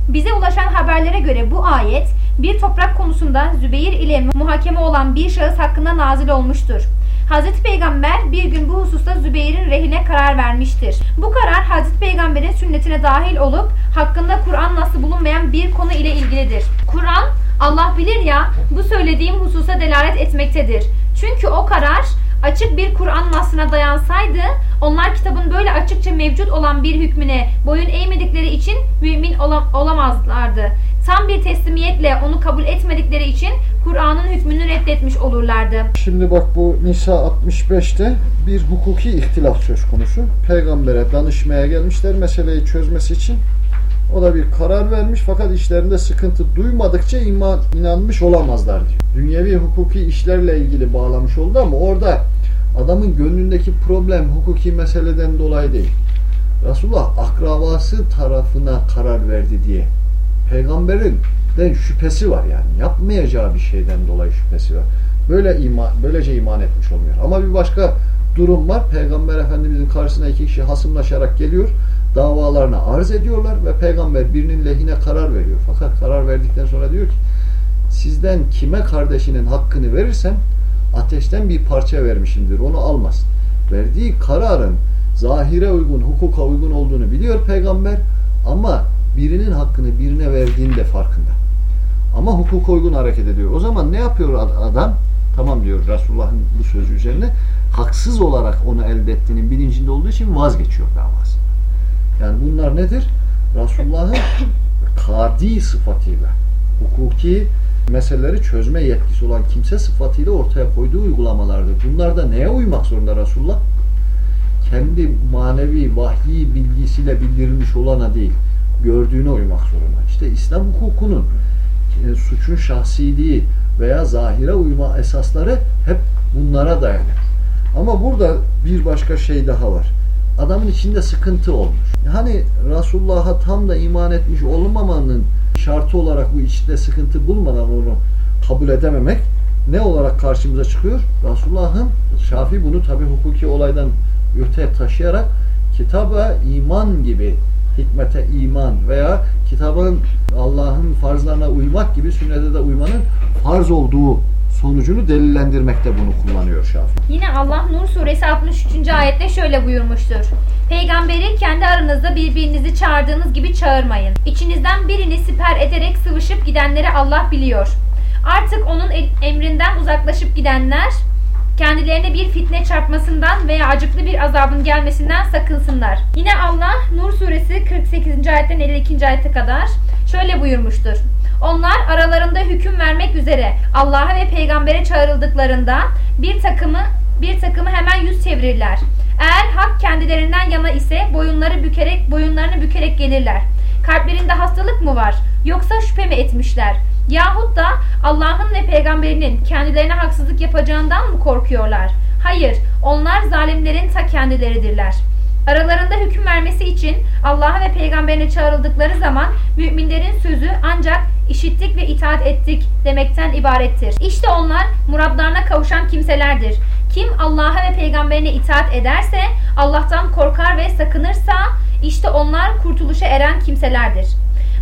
Bize ulaşan haberlere göre bu ayet bir toprak konusunda Zübeyir ile muhakeme olan bir şahıs hakkında nazil olmuştur. Hazreti Peygamber bir gün bu hususta Zübeyir'in rehine karar vermiştir. Bu karar Hazreti Peygamber'in sünnetine dahil olup hakkında Kur'an nasıl bulunmayan bir konu ile ilgilidir. Kur'an Allah bilir ya bu söylediğim hususa delalet etmektedir. Çünkü o karar açık bir Kur'an nasına dayansaydı onlar kitabın böyle açıkça mevcut olan bir hükmüne boyun eğmedikleri için mümin olam- olamazlardı. Tam bir teslimiyetle onu kabul etmedikleri için Kur'an'ın hükmünü reddetmiş olurlardı. Şimdi bak bu Nisa 65'te bir hukuki ihtilaf söz konusu. Peygambere danışmaya gelmişler meseleyi çözmesi için. O da bir karar vermiş fakat işlerinde sıkıntı duymadıkça iman inanmış olamazlar diyor. Dünyevi hukuki işlerle ilgili bağlamış oldu ama orada adamın gönlündeki problem hukuki meseleden dolayı değil. Resulullah akrabası tarafına karar verdi diye. Peygamberin de şüphesi var yani. Yapmayacağı bir şeyden dolayı şüphesi var. Böyle iman, böylece iman etmiş olmuyor. Ama bir başka durum var. Peygamber Efendimizin karşısına iki kişi hasımlaşarak geliyor. Davalarını arz ediyorlar ve peygamber birinin lehine karar veriyor. Fakat karar verdikten sonra diyor ki sizden kime kardeşinin hakkını verirsem ateşten bir parça vermişimdir. Onu almaz. Verdiği kararın zahire uygun, hukuka uygun olduğunu biliyor peygamber ama birinin hakkını birine verdiğinin de farkında. Ama hukuka uygun hareket ediyor. O zaman ne yapıyor adam? Tamam diyor Resulullah'ın bu sözü üzerine. Haksız olarak onu elde ettiğinin bilincinde olduğu için vazgeçiyor davası. Yani bunlar nedir? Resulullah'ın [laughs] kadi sıfatıyla hukuki meseleleri çözme yetkisi olan kimse sıfatıyla ortaya koyduğu uygulamalardır. Bunlar da neye uymak zorunda Resulullah? Kendi manevi vahyi bilgisiyle bildirilmiş olana değil, gördüğüne uymak zorunda. İşte İslam hukukunun e, suçun şahsiliği veya zahire uyma esasları hep bunlara dayanır. Ama burada bir başka şey daha var. Adamın içinde sıkıntı olmuş. Hani Resulullah'a tam da iman etmiş olmamanın şartı olarak bu içinde sıkıntı bulmadan onu kabul edememek ne olarak karşımıza çıkıyor? Resulullah'ın Şafi bunu tabi hukuki olaydan öte taşıyarak kitaba iman gibi hikmete iman veya kitabın Allah'ın farzlarına uymak gibi sünnete de uymanın farz olduğu sonucunu delillendirmekte bunu kullanıyor Şafii. Yine Allah Nur suresi 63. ayette şöyle buyurmuştur. Peygamberi kendi aranızda birbirinizi çağırdığınız gibi çağırmayın. İçinizden birini siper ederek sıvışıp gidenleri Allah biliyor. Artık onun emrinden uzaklaşıp gidenler kendilerine bir fitne çarpmasından veya acıklı bir azabın gelmesinden sakınsınlar. Yine Allah Nur suresi 48. ayetten 52. ayete kadar şöyle buyurmuştur. Onlar aralarında hüküm vermek üzere Allah'a ve peygambere çağrıldıklarında bir takımı bir takımı hemen yüz çevirirler. Eğer hak kendilerinden yana ise boyunları bükerek boyunlarını bükerek gelirler. Kalplerinde hastalık mı var yoksa şüphe mi etmişler? Yahut da Allah'ın ve peygamberinin kendilerine haksızlık yapacağından mı korkuyorlar? Hayır, onlar zalimlerin ta kendileridirler. Aralarında hüküm vermesi için Allah'a ve peygamberine çağrıldıkları zaman müminlerin sözü ancak işittik ve itaat ettik demekten ibarettir. İşte onlar muradlarına kavuşan kimselerdir. Kim Allah'a ve peygamberine itaat ederse, Allah'tan korkar ve sakınırsa işte onlar kurtuluşa eren kimselerdir.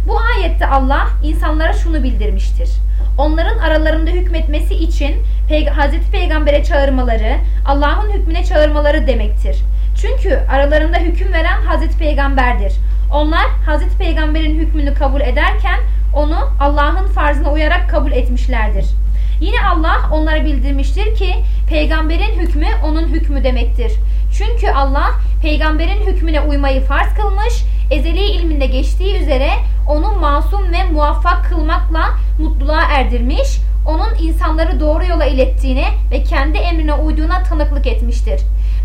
Bu ayette Allah insanlara şunu bildirmiştir. Onların aralarında hükmetmesi için Hazreti Peygamber'e çağırmaları, Allah'ın hükmüne çağırmaları demektir. Çünkü aralarında hüküm veren Hazreti Peygamber'dir. Onlar Hazreti Peygamber'in hükmünü kabul ederken onu Allah'ın farzına uyarak kabul etmişlerdir. Yine Allah onlara bildirmiştir ki peygamberin hükmü onun hükmü demektir. Çünkü Allah peygamberin hükmüne uymayı farz kılmış, ezeli ilminde geçtiği üzere onu masum ve muvaffak kılmakla mutluluğa erdirmiş, onun insanları doğru yola ilettiğine ve kendi emrine uyduğuna tanıklık etmiştir.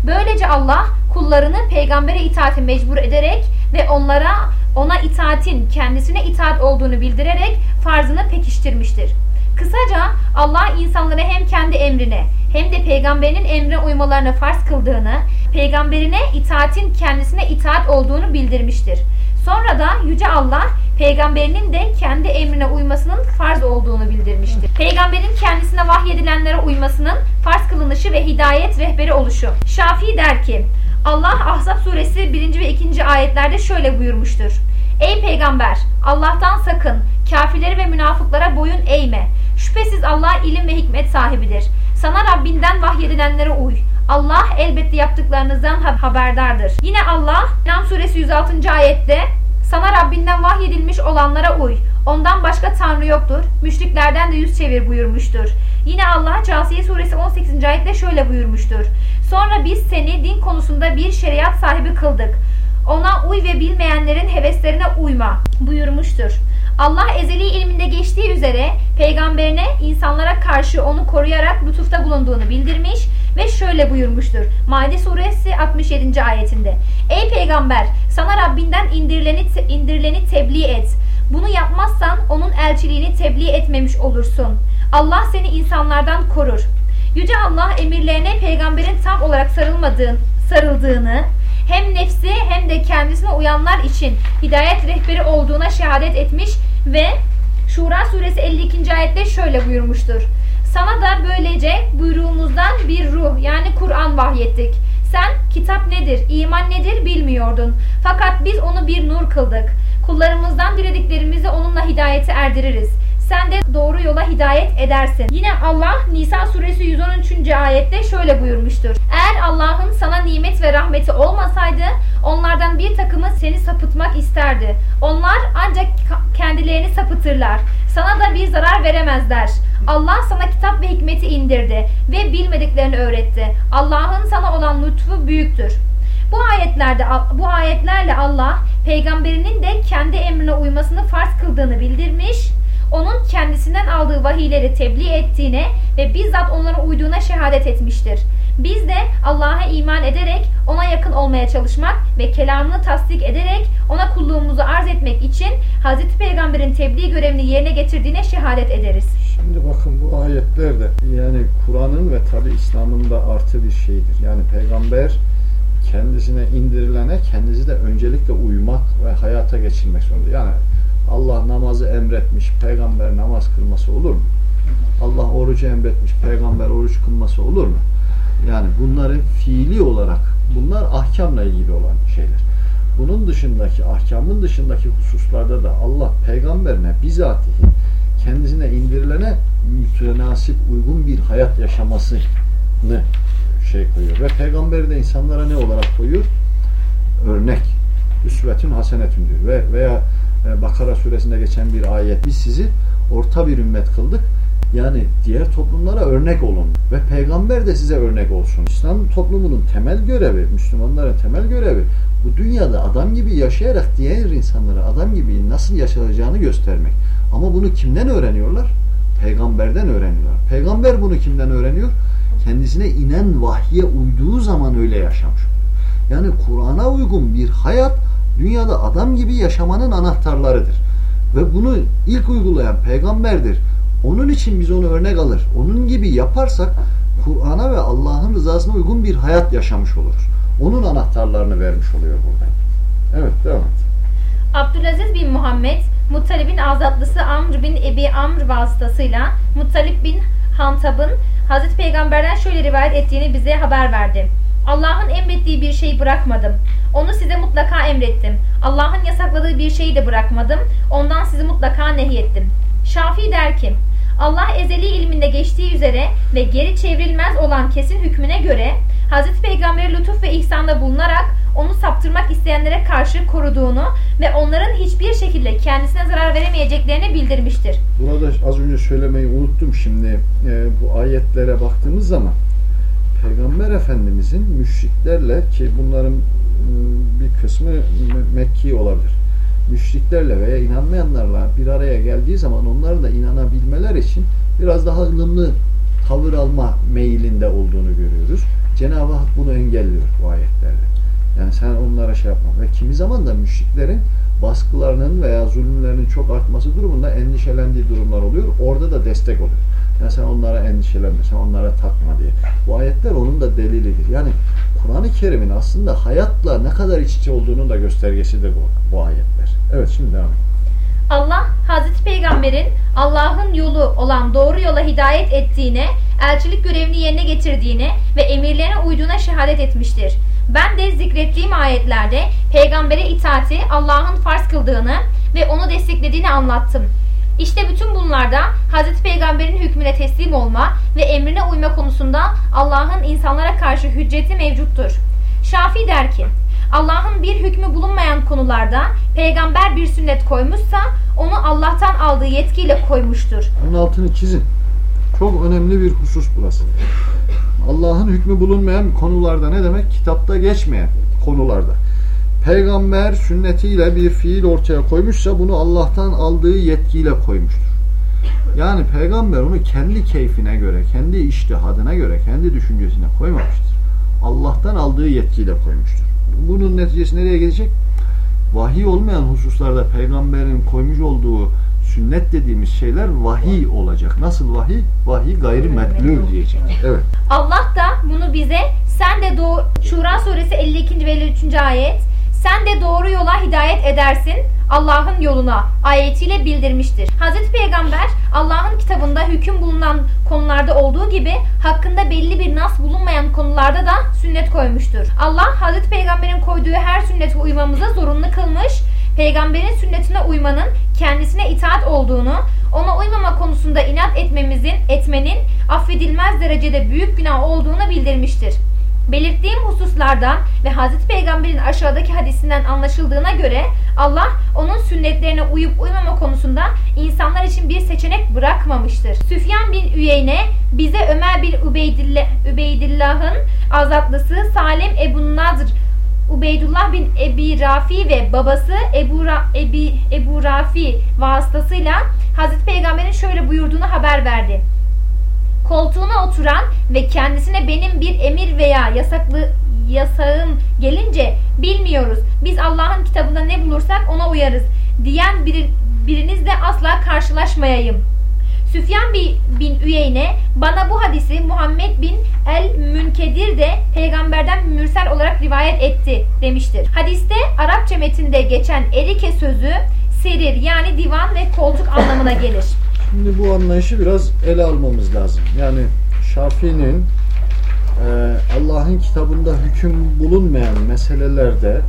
Böylece Allah kullarını peygambere itaati mecbur ederek ve onlara ona itaatin kendisine itaat olduğunu bildirerek farzını pekiştirmiştir. Kısaca Allah insanlara hem kendi emrine hem de peygamberinin emrine uymalarını farz kıldığını, peygamberine itaatin kendisine itaat olduğunu bildirmiştir. Sonra da Yüce Allah peygamberinin de kendi emrine uymasının farz olduğunu bildirmiştir. Peygamberin kendisine vahyedilenlere uymasının farz kılınışı ve hidayet rehberi oluşu. Şafii der ki, Allah Ahzab suresi 1. ve 2. ayetlerde şöyle buyurmuştur. Ey peygamber Allah'tan sakın kafirleri ve münafıklara boyun eğme. Şüphesiz Allah ilim ve hikmet sahibidir. Sana Rabbinden vahyedilenlere uy. Allah elbette yaptıklarınızdan haberdardır. Yine Allah Nam suresi 106. ayette sana Rabbinden vahyedilmiş olanlara uy. Ondan başka tanrı yoktur. Müşriklerden de yüz çevir buyurmuştur. Yine Allah Casiye suresi 18. ayette şöyle buyurmuştur. Sonra biz seni din konusunda bir şeriat sahibi kıldık. Ona uy ve bilmeyenlerin heveslerine uyma buyurmuştur. Allah ezeli ilminde geçtiği üzere peygamberine insanlara karşı onu koruyarak lütufta bulunduğunu bildirmiş ve şöyle buyurmuştur. Maide suresi 67. ayetinde. Ey peygamber sana Rabbinden indirileni, indirileni tebliğ et. Bunu yapmazsan onun elçiliğini tebliğ etmemiş olursun. Allah seni insanlardan korur. Yüce Allah emirlerine peygamberin tam olarak sarılmadığın, sarıldığını hem nefsi hem de kendisine uyanlar için hidayet rehberi olduğuna şehadet etmiş ve Şura suresi 52. ayette şöyle buyurmuştur. Sana da böylece buyruğumuzdan bir ruh yani Kur'an vahyettik. Sen kitap nedir, iman nedir bilmiyordun. Fakat biz onu bir nur kıldık. Kullarımızdan dilediklerimizi onunla hidayete erdiririz. Sen de doğru yola hidayet edersin. Yine Allah Nisa suresi 113. ayette şöyle buyurmuştur. Eğer Allah'ın sana nimet ve rahmeti olmasaydı onlardan bir takımı seni sapıtmak isterdi. Onlar ancak kendilerini sapıtırlar. Sana da bir zarar veremezler. Allah sana kitap ve hikmeti indirdi ve bilmediklerini öğretti. Allah'ın sana olan lütfu büyüktür. Bu ayetlerde bu ayetlerle Allah peygamberinin de kendi emrine uymasını farz kıldığını bildirmiş onun kendisinden aldığı vahiyleri tebliğ ettiğine ve bizzat onlara uyduğuna şehadet etmiştir. Biz de Allah'a iman ederek ona yakın olmaya çalışmak ve kelamını tasdik ederek ona kulluğumuzu arz etmek için Hz. Peygamber'in tebliğ görevini yerine getirdiğine şehadet ederiz. Şimdi bakın bu ayetler de yani Kur'an'ın ve tabi İslam'ın da artı bir şeydir. Yani peygamber kendisine indirilene kendisi de öncelikle uymak ve hayata geçirmek zorunda. Yani Allah namazı emretmiş, peygamber namaz kılması olur mu? Allah orucu emretmiş, peygamber oruç kılması olur mu? Yani bunları fiili olarak, bunlar ahkamla ilgili olan şeyler. Bunun dışındaki, ahkamın dışındaki hususlarda da Allah peygamberine bizatihi kendisine indirilene mütenasip uygun bir hayat yaşamasını şey koyuyor. Ve peygamberi de insanlara ne olarak koyuyor? Örnek. Üsvetün hasenetün diyor. Ve, veya Bakara suresinde geçen bir ayet. Biz sizi orta bir ümmet kıldık. Yani diğer toplumlara örnek olun. Ve peygamber de size örnek olsun. İslam toplumunun temel görevi, Müslümanların temel görevi bu dünyada adam gibi yaşayarak diğer insanlara adam gibi nasıl yaşayacağını göstermek. Ama bunu kimden öğreniyorlar? Peygamberden öğreniyorlar. Peygamber bunu kimden öğreniyor? Kendisine inen vahye uyduğu zaman öyle yaşamış. Yani Kur'an'a uygun bir hayat dünyada adam gibi yaşamanın anahtarlarıdır. Ve bunu ilk uygulayan peygamberdir. Onun için biz onu örnek alır. Onun gibi yaparsak Kur'an'a ve Allah'ın rızasına uygun bir hayat yaşamış oluruz. Onun anahtarlarını vermiş oluyor burada. Evet devam et. Abdülaziz bin Muhammed, Muttalib'in azatlısı Amr bin Ebi Amr vasıtasıyla Muttalib bin Hantab'ın Hazreti Peygamber'den şöyle rivayet ettiğini bize haber verdi. Allah'ın emrettiği bir şeyi bırakmadım. Onu size mutlaka emrettim. Allah'ın yasakladığı bir şeyi de bırakmadım. Ondan sizi mutlaka nehyettim. Şafii der ki, Allah ezeli ilminde geçtiği üzere ve geri çevrilmez olan kesin hükmüne göre Hz. Peygamber'e lütuf ve ihsanda bulunarak onu saptırmak isteyenlere karşı koruduğunu ve onların hiçbir şekilde kendisine zarar veremeyeceklerini bildirmiştir. Burada az önce söylemeyi unuttum şimdi e, bu ayetlere baktığımız zaman Peygamber Efendimizin müşriklerle ki bunların ıı, bir kısmı Mekki olabilir. Müşriklerle veya inanmayanlarla bir araya geldiği zaman onların da inanabilmeler için biraz daha ılımlı tavır alma meyilinde olduğunu görüyoruz. Cenab-ı Hak bunu engelliyor bu ayetlerle. Yani sen onlara şey yapma. Ve kimi zaman da müşriklerin baskılarının veya zulümlerinin çok artması durumunda endişelendiği durumlar oluyor. Orada da destek oluyor. Yani sen onlara endişelenme, sen onlara takma diye. Bu ayetler onun da delilidir. Yani Kur'an-ı Kerim'in aslında hayatla ne kadar iç içe olduğunun da göstergesidir bu, bu ayetler. Evet şimdi devam edelim. Allah Hazreti Peygamber'in Allah'ın yolu olan doğru yola hidayet ettiğine, elçilik görevini yerine getirdiğine ve emirlerine uyduğuna şehadet etmiştir. Ben de zikrettiğim ayetlerde peygambere itaati Allah'ın farz kıldığını ve onu desteklediğini anlattım. İşte bütün bunlarda Hz. Peygamber'in hükmüne teslim olma ve emrine uyma konusunda Allah'ın insanlara karşı hücceti mevcuttur. Şafi der ki, Allah'ın bir hükmü bulunmayan konularda peygamber bir sünnet koymuşsa onu Allah'tan aldığı yetkiyle koymuştur. Onun altını çizin. Çok önemli bir husus burası. Allah'ın hükmü bulunmayan konularda ne demek? Kitapta geçmeyen konularda. Peygamber sünnetiyle bir fiil ortaya koymuşsa bunu Allah'tan aldığı yetkiyle koymuştur. Yani peygamber onu kendi keyfine göre, kendi iştihadına göre, kendi düşüncesine koymamıştır. Allah'tan aldığı yetkiyle koymuştur. Bunun neticesi nereye gelecek? Vahiy olmayan hususlarda peygamberin koymuş olduğu sünnet dediğimiz şeyler vahiy olacak. Nasıl vahiy? Vahiy gayri metlû diyecek. Evet. Allah da bunu bize sen de doğru Şura suresi 52. ve 53. ayet sen de doğru yola hidayet edersin Allah'ın yoluna ayetiyle bildirmiştir. Hazreti Peygamber Allah'ın kitabında hüküm bulunan konularda olduğu gibi hakkında belli bir nas bulunmayan konularda da sünnet koymuştur. Allah Hazreti Peygamber'in koyduğu her sünnete uymamıza zorunlu kılmış. Peygamberin sünnetine uymanın kendisine itaat olduğunu, ona uymama konusunda inat etmemizin, etmenin affedilmez derecede büyük günah olduğunu bildirmiştir. Belirttiğim hususlardan ve Hazreti Peygamber'in aşağıdaki hadisinden anlaşıldığına göre Allah onun sünnetlerine uyup uymama konusunda insanlar için bir seçenek bırakmamıştır. Süfyan bin Üyeyne bize Ömer bin Übeydillah, Übeydillah'ın azatlısı Salim Ebu Nadr Ubeydullah bin Ebi Rafi ve babası Ebu, Ra, Ebi, Ebu Rafi vasıtasıyla Hazreti Peygamber'in şöyle buyurduğunu haber verdi. Koltuğuna oturan ve kendisine benim bir emir veya yasaklı yasağım gelince bilmiyoruz. Biz Allah'ın kitabında ne bulursak ona uyarız diyen bir, birinizle asla karşılaşmayayım. Süfyan bin, Üyeyne bana bu hadisi Muhammed bin El Münkedir de peygamberden mürsel olarak rivayet etti demiştir. Hadiste Arapça metinde geçen erike sözü serir yani divan ve koltuk anlamına gelir. Şimdi bu anlayışı biraz ele almamız lazım. Yani Şafii'nin e, Allah'ın kitabında hüküm bulunmayan meselelerde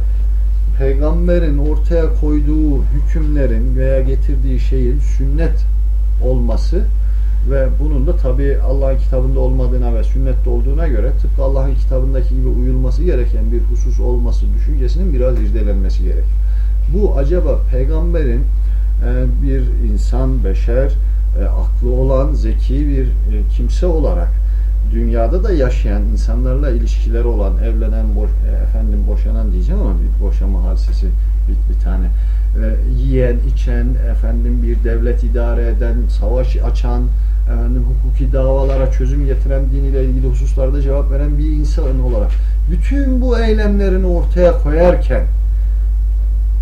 peygamberin ortaya koyduğu hükümlerin veya getirdiği şeyin sünnet olması ve bunun da tabi Allah'ın kitabında olmadığına ve sünnette olduğuna göre tıpkı Allah'ın kitabındaki gibi uyulması gereken bir husus olması düşüncesinin biraz irdelenmesi gerek. Bu acaba peygamberin e, bir insan, beşer, e, aklı olan, zeki bir e, kimse olarak dünyada da yaşayan, insanlarla ilişkileri olan, evlenen, boş, e, efendim boşanan diyeceğim ama bir boşanma hadisesi bir, bir tane. E, yiyen, içen, efendim bir devlet idare eden, savaş açan, efendim hukuki davalara çözüm getiren, diniyle ilgili hususlarda cevap veren bir insan olarak bütün bu eylemlerini ortaya koyarken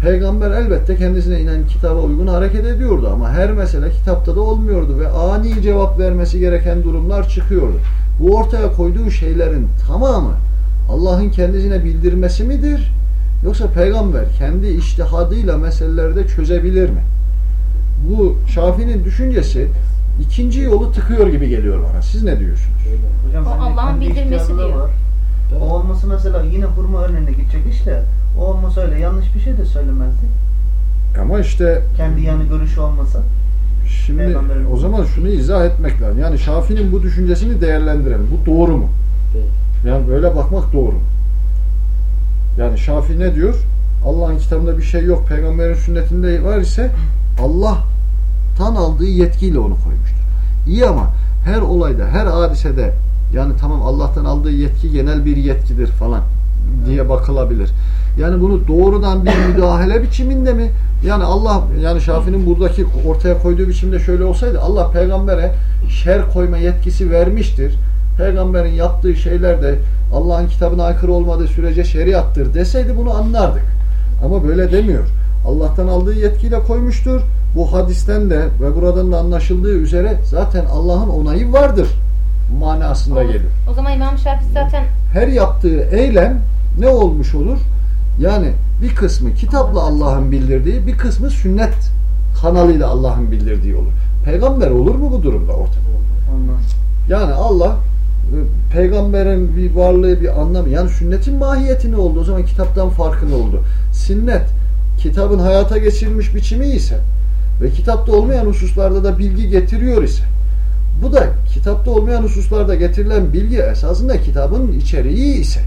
Peygamber elbette kendisine inen kitaba uygun hareket ediyordu ama her mesele kitapta da olmuyordu ve ani cevap vermesi gereken durumlar çıkıyordu. Bu ortaya koyduğu şeylerin tamamı Allah'ın kendisine bildirmesi midir? Yoksa peygamber kendi iştihadıyla meselelerde çözebilir mi? Bu Şafii'nin düşüncesi ikinci yolu tıkıyor gibi geliyor bana. Siz ne diyorsunuz? Hocam O Allah'ın bildirmesi diyor. var. O olması mesela yine hurma örneğine gidecek işte. O olmasa öyle yanlış bir şey de söylemezdi. Ama işte Kendi yani görüşü olmasa. Şimdi o zaman şunu izah etmek lazım. Yani Şafii'nin bu düşüncesini değerlendirelim. Bu doğru mu? Yani böyle bakmak doğru. Yani Şafii ne diyor? Allah'ın kitabında bir şey yok, peygamberin sünnetinde var ise Allah'tan aldığı yetkiyle onu koymuştur. İyi ama her olayda, her hadisede yani tamam Allah'tan aldığı yetki genel bir yetkidir falan diye bakılabilir. Yani bunu doğrudan bir müdahale biçiminde mi? Yani Allah yani Şafii'nin buradaki ortaya koyduğu biçimde şöyle olsaydı Allah peygambere şer koyma yetkisi vermiştir. Peygamberin yaptığı şeyler de Allah'ın kitabına aykırı olmadığı sürece şeriattır deseydi bunu anlardık. Ama böyle demiyor. Allah'tan aldığı yetkiyle koymuştur. Bu hadisten de ve buradan da anlaşıldığı üzere zaten Allah'ın onayı vardır manasında geliyor O zaman İmam Şafii zaten her yaptığı eylem ne olmuş olur? Yani bir kısmı kitapla Allah'ın bildirdiği, bir kısmı sünnet kanalıyla Allah'ın bildirdiği olur. Peygamber olur mu bu durumda ortada? Yani Allah e, peygamberin bir varlığı, bir anlamı. Yani sünnetin mahiyeti ne oldu? O zaman kitaptan farkı ne oldu? Sünnet kitabın hayata geçirilmiş biçimi ise ve kitapta olmayan hususlarda da bilgi getiriyor ise bu da kitapta olmayan hususlarda getirilen bilgi esasında kitabın içeriği ise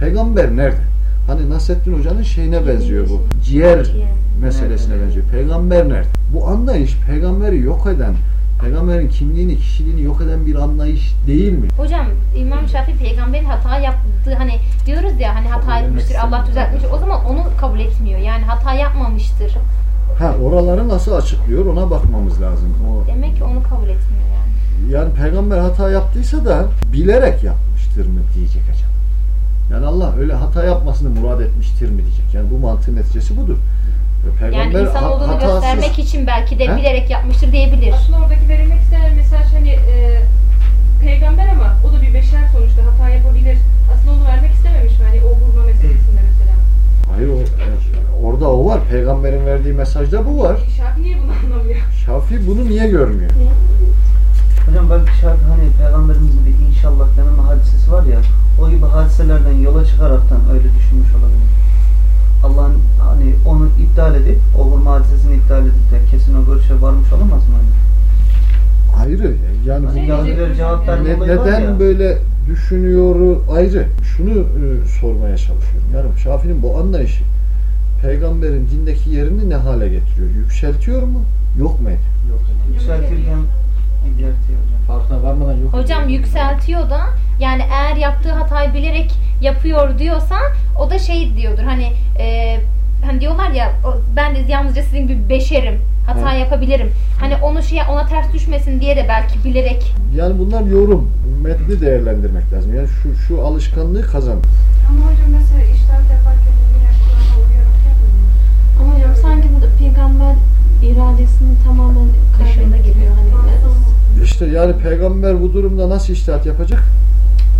peygamber nerede? Hani Nasrettin Hoca'nın şeyine benziyor bu. Ciğer meselesine benziyor. Peygamber nerede? Bu anlayış peygamberi yok eden Peygamberin kimliğini, kişiliğini yok eden bir anlayış değil mi? Hocam İmam Şafii peygamberin hata yaptığı hani diyoruz ya hani hata etmiştir Allah düzeltmiş. O zaman onu kabul etmiyor. Yani hata yapmamıştır. Ha oraları nasıl açıklıyor ona bakmamız lazım. O, Demek ki onu kabul etmiyor yani. yani peygamber hata yaptıysa da bilerek yapmıştır mı diyecek acaba. Yani Allah öyle hata yapmasını murad etmiştir mi diyecek. Yani bu mantığın neticesi budur. Ve Yani Peygamber insan olduğunu hatasız- göstermek için belki de He? bilerek yapmıştır diyebilir. Aslında oradaki verilmek istenen mesaj hani e, peygamber ama o da bir beşer sonuçta hata yapabilir. Aslında onu vermek istememiş mi? Hani o vurma meselesinde mesela. Hayır o, e, orada o var. Peygamberin verdiği mesajda bu var. Şafii niye bunu [laughs] anlamıyor? Şafii bunu niye görmüyor? Hocam belki şarkı hani peygamberimizin bir inşallah deneme hadisesi var ya o gibi hadiselerden yola çıkaraktan öyle düşünmüş olabilir. Allah'ın hani onu iptal edip o vurma hadisesini iptal edip de kesin o görüşe varmış olamaz mı? Ayrı. Yani Hani bu cevap ne- neden ya. böyle düşünüyor ayrı. Şunu e, sormaya çalışıyorum. Yani Şafii'nin bu anlayışı peygamberin dindeki yerini ne hale getiriyor? Yükseltiyor mu? Yok mu ediyor? Yok ediyor. Yükseltirken hocam. Farkına varmadan yok Hocam ediyor. yükseltiyor da yani eğer yaptığı hatayı bilerek yapıyor diyorsa o da şey diyordur hani e, hani diyorlar ya o- ben de yalnızca sizin gibi beşerim hata Evet. yapabilirim. Hani onu şey ona ters düşmesin diye de belki bilerek Yani bunlar yorum. Metni değerlendirmek lazım. Yani şu şu alışkanlığı kazan. Ama hocam mesela iştahat yaparken yine Kur'an'a uyarak yapmıyor. Ama hocam sanki burada peygamber iradesini tamamen kaybediyor. gibi. Hani İşte yani peygamber bu durumda nasıl iştihat yapacak?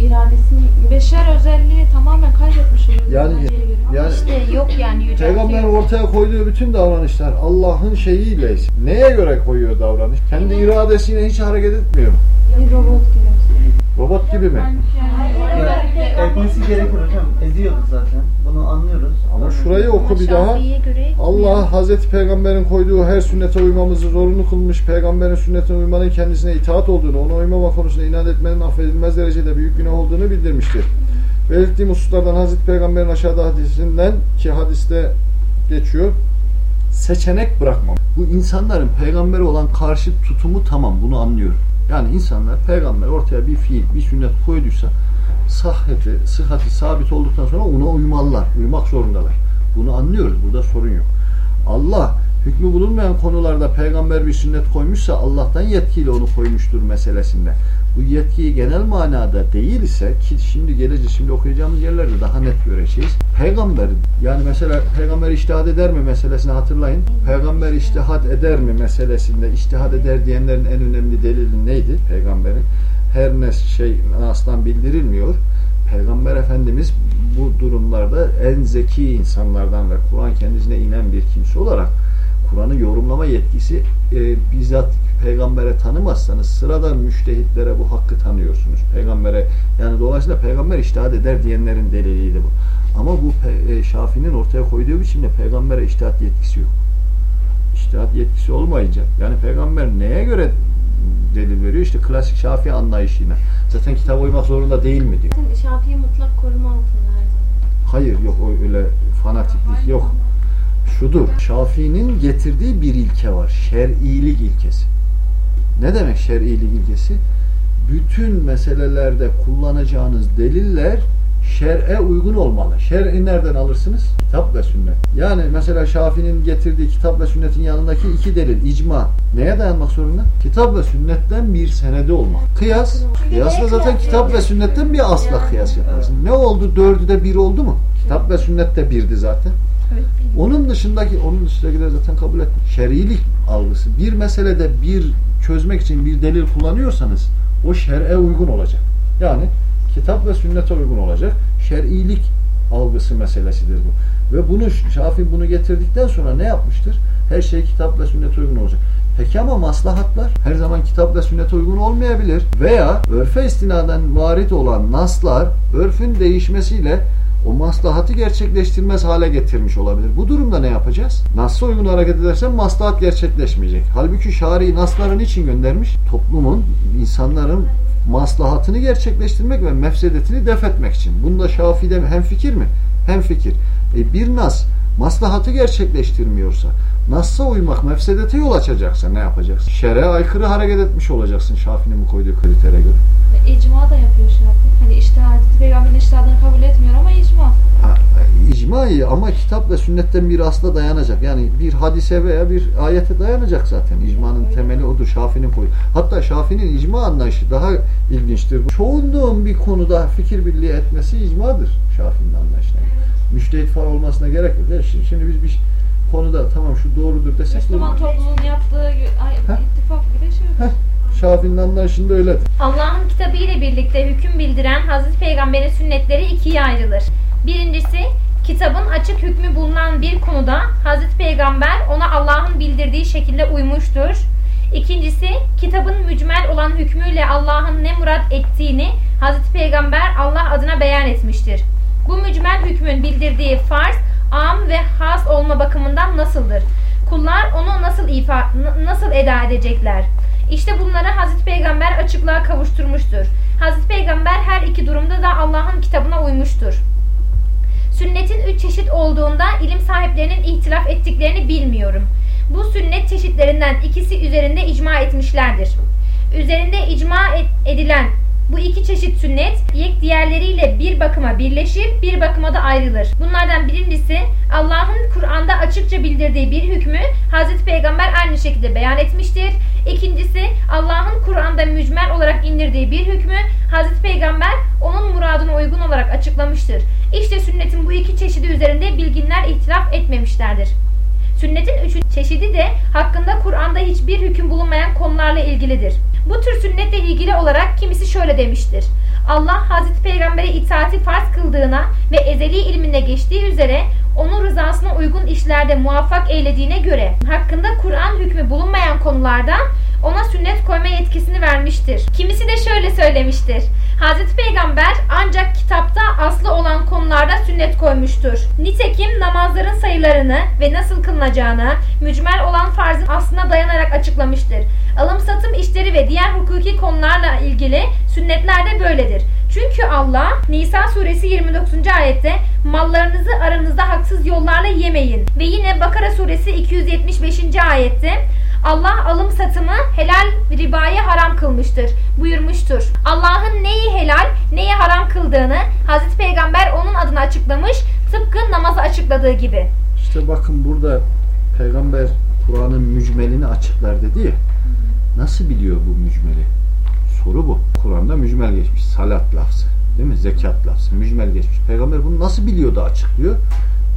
iradesini beşer özelliğini tamamen kaybetmiş oluyor. Yani yani işte yok yani yüceltiyor. Peygamber ortaya koyduğu bütün davranışlar Allah'ın şeyiyle neye göre koyuyor davranış? Kendi iradesiyle hiç hareket etmiyor bir robot gibi. Robot gibi mi? Ya, etmesi gerekir hocam. Ediyordu zaten. Bunu anlıyoruz. Ama şurayı oku bir daha. Allah Hazreti Peygamber'in koyduğu her sünnete uymamızı zorunlu kılmış. Peygamberin sünnetine uymanın kendisine itaat olduğunu, ona uymama konusunda inat etmenin affedilmez derecede büyük günah olduğunu bildirmiştir. Belirttiğim hususlardan Hazreti Peygamber'in aşağıda hadisinden ki hadiste geçiyor. Seçenek bırakmam. Bu insanların peygambere olan karşı tutumu tamam bunu anlıyorum. Yani insanlar peygamber ortaya bir fiil, bir sünnet koyduysa sahheti, sıhhati sabit olduktan sonra ona uymalılar. Uymak zorundalar. Bunu anlıyoruz. Burada sorun yok. Allah hükmü bulunmayan konularda peygamber bir sünnet koymuşsa Allah'tan yetkiyle onu koymuştur meselesinde. Bu yetkiyi genel manada değil ise ki şimdi geleceğiz şimdi okuyacağımız yerlerde daha net göreceğiz. Peygamber yani mesela peygamber iştihad eder mi meselesini hatırlayın. Peygamber iştihad eder mi meselesinde iştihad eder diyenlerin en önemli delili neydi peygamberin? Her ne şey aslan bildirilmiyor. Peygamber Efendimiz bu durumlarda en zeki insanlardan ve Kur'an kendisine inen bir kimse olarak Kur'an'ı yorumlama yetkisi e, bizzat peygambere tanımazsanız sıradan müştehitlere bu hakkı tanıyorsunuz. Peygambere yani dolayısıyla peygamber iştihad eder diyenlerin deliliydi bu. Ama bu e, Şafii'nin ortaya koyduğu biçimde peygambere iştihat yetkisi yok. İştihat yetkisi olmayınca yani peygamber neye göre delil veriyor? İşte klasik Şafii anlayışıyla. Zaten kitaba uymak zorunda değil mi diyor. Şafii mutlak koruma altında her zaman. Hayır yok öyle fanatiklik yok. Şudur. Şafii'nin getirdiği bir ilke var. Şer'ilik ilkesi. Ne demek şer'ilik ilkesi? Bütün meselelerde kullanacağınız deliller şer'e uygun olmalı. Şer'i nereden alırsınız? Kitap ve sünnet. Yani mesela Şafii'nin getirdiği kitap ve sünnetin yanındaki iki delil, icma. Neye dayanmak zorunda? Kitap ve sünnetten bir senede olmak. Kıyas. Kıyas da zaten kitap ve sünnetten bir asla kıyas yaparsın. Ne oldu? Dördü de bir oldu mu? Kitap ve sünnet de birdi zaten. Onun dışındaki, onun dışındakiler zaten kabul etmiyor. Şer'ilik algısı. Bir meselede bir çözmek için bir delil kullanıyorsanız o şer'e uygun olacak. Yani kitap ve sünnete uygun olacak. Şer'ilik algısı meselesidir bu. Ve bunu Şafii bunu getirdikten sonra ne yapmıştır? Her şey kitap ve sünnete uygun olacak. Peki ama maslahatlar her zaman kitap ve sünnete uygun olmayabilir. Veya örfe istinaden varit olan naslar örfün değişmesiyle o maslahatı gerçekleştirmez hale getirmiş olabilir. Bu durumda ne yapacağız? Nas'a uygun hareket edersen maslahat gerçekleşmeyecek. Halbuki şari nasların için göndermiş? Toplumun, insanların maslahatını gerçekleştirmek ve mefsedetini def etmek için. Bunda Şafii'de hem fikir mi? Hem fikir. E bir nas maslahatı gerçekleştirmiyorsa, Nas'a uymak mefsedete yol açacaksa ne yapacaksın? Şer'e aykırı hareket etmiş olacaksın Şafii'nin koyduğu kritere göre. Ve icma da yapıyor Şafii. Hani iştihad, peygamberin iştihadını kabul etmiyor ama icma. Ha, icma kitap ve sünnetten bir asla dayanacak. Yani bir hadise veya bir ayete dayanacak zaten. İcmanın temeli odur. Şafii'nin koyu. Hatta Şafii'nin icma anlayışı daha ilginçtir. Çoğunluğun bir konuda fikir birliği etmesi icmadır Şafii'nin anlayışına. Müştehit falan olmasına gerek yok. Şimdi, şimdi biz bir konuda tamam şu doğrudur desek Müslüman topluluğun yaptığı ay, Heh. ittifak gibi şey yok. Şafii'nin anlayışında öyledir. Allah'ın kitabı ile birlikte hüküm bildiren Hazreti Peygamber'in sünnetleri ikiye ayrılır. Birincisi, kitabın açık hükmü bulunan bir konuda Hazreti Peygamber ona Allah'ın bildirdiği şekilde uymuştur. İkincisi, kitabın mücmel olan hükmüyle Allah'ın ne murat ettiğini Hazreti Peygamber Allah adına beyan etmiştir. Bu mücmel hükmün bildirdiği farz, am ve has olma bakımından nasıldır? Kullar onu nasıl ifa nasıl eda edecekler? İşte bunları Hazreti Peygamber açıklığa kavuşturmuştur. Hazreti Peygamber her iki durumda da Allah'ın kitabına uymuştur. Sünnetin üç çeşit olduğunda ilim sahiplerinin ihtilaf ettiklerini bilmiyorum. Bu sünnet çeşitlerinden ikisi üzerinde icma etmişlerdir. Üzerinde icma edilen bu iki çeşit sünnet yek diğerleriyle bir bakıma birleşir, bir bakıma da ayrılır. Bunlardan birincisi Allah'ın Kur'an'da açıkça bildirdiği bir hükmü Hazreti Peygamber aynı şekilde beyan etmiştir. İkincisi Allah'ın Kur'an'da mücmel olarak indirdiği bir hükmü Hazreti Peygamber onun muradına uygun olarak açıklamıştır. İşte sünnetin bu iki çeşidi üzerinde bilginler ihtilaf etmemişlerdir. Sünnetin üçüncü çeşidi de hakkında Kur'an'da hiçbir hüküm bulunmayan konularla ilgilidir. Bu tür sünnetle ilgili olarak kimisi şöyle demiştir. Allah Hazreti Peygamber'e itaati farz kıldığına ve ezeli ilminde geçtiği üzere onun rızasına uygun işlerde muvaffak eylediğine göre hakkında Kur'an hükmü bulunmayan konularda ona sünnet koyma yetkisini vermiştir. Kimisi de şöyle söylemiştir. Hazreti Peygamber ancak kitapta aslı olan konularda sünnet koymuştur. Nitekim namazların sayılarını ve nasıl kılınacağını mücmel olan farzın aslına dayanarak açıklamıştır. Alım satım işleri ve diğer hukuki konularla ilgili sünnetler de böyledir. Çünkü Allah Nisa suresi 29. ayette mallarınızı aranızda haksız yollarla yemeyin ve yine Bakara suresi 275. ayette Allah alım satımı helal ribayı haram kılmıştır buyurmuştur. Allah'ın neyi helal neyi haram kıldığını Hazreti Peygamber onun adına açıklamış tıpkı namazı açıkladığı gibi. İşte bakın burada peygamber Kur'an'ın mücmelini açıklar dedi ya. Nasıl biliyor bu mücmeli? Soru bu. Kur'an'da mücmel geçmiş. Salat lafzı. Değil mi? Zekat lafzı. Mücmel geçmiş. Peygamber bunu nasıl biliyor da açıklıyor?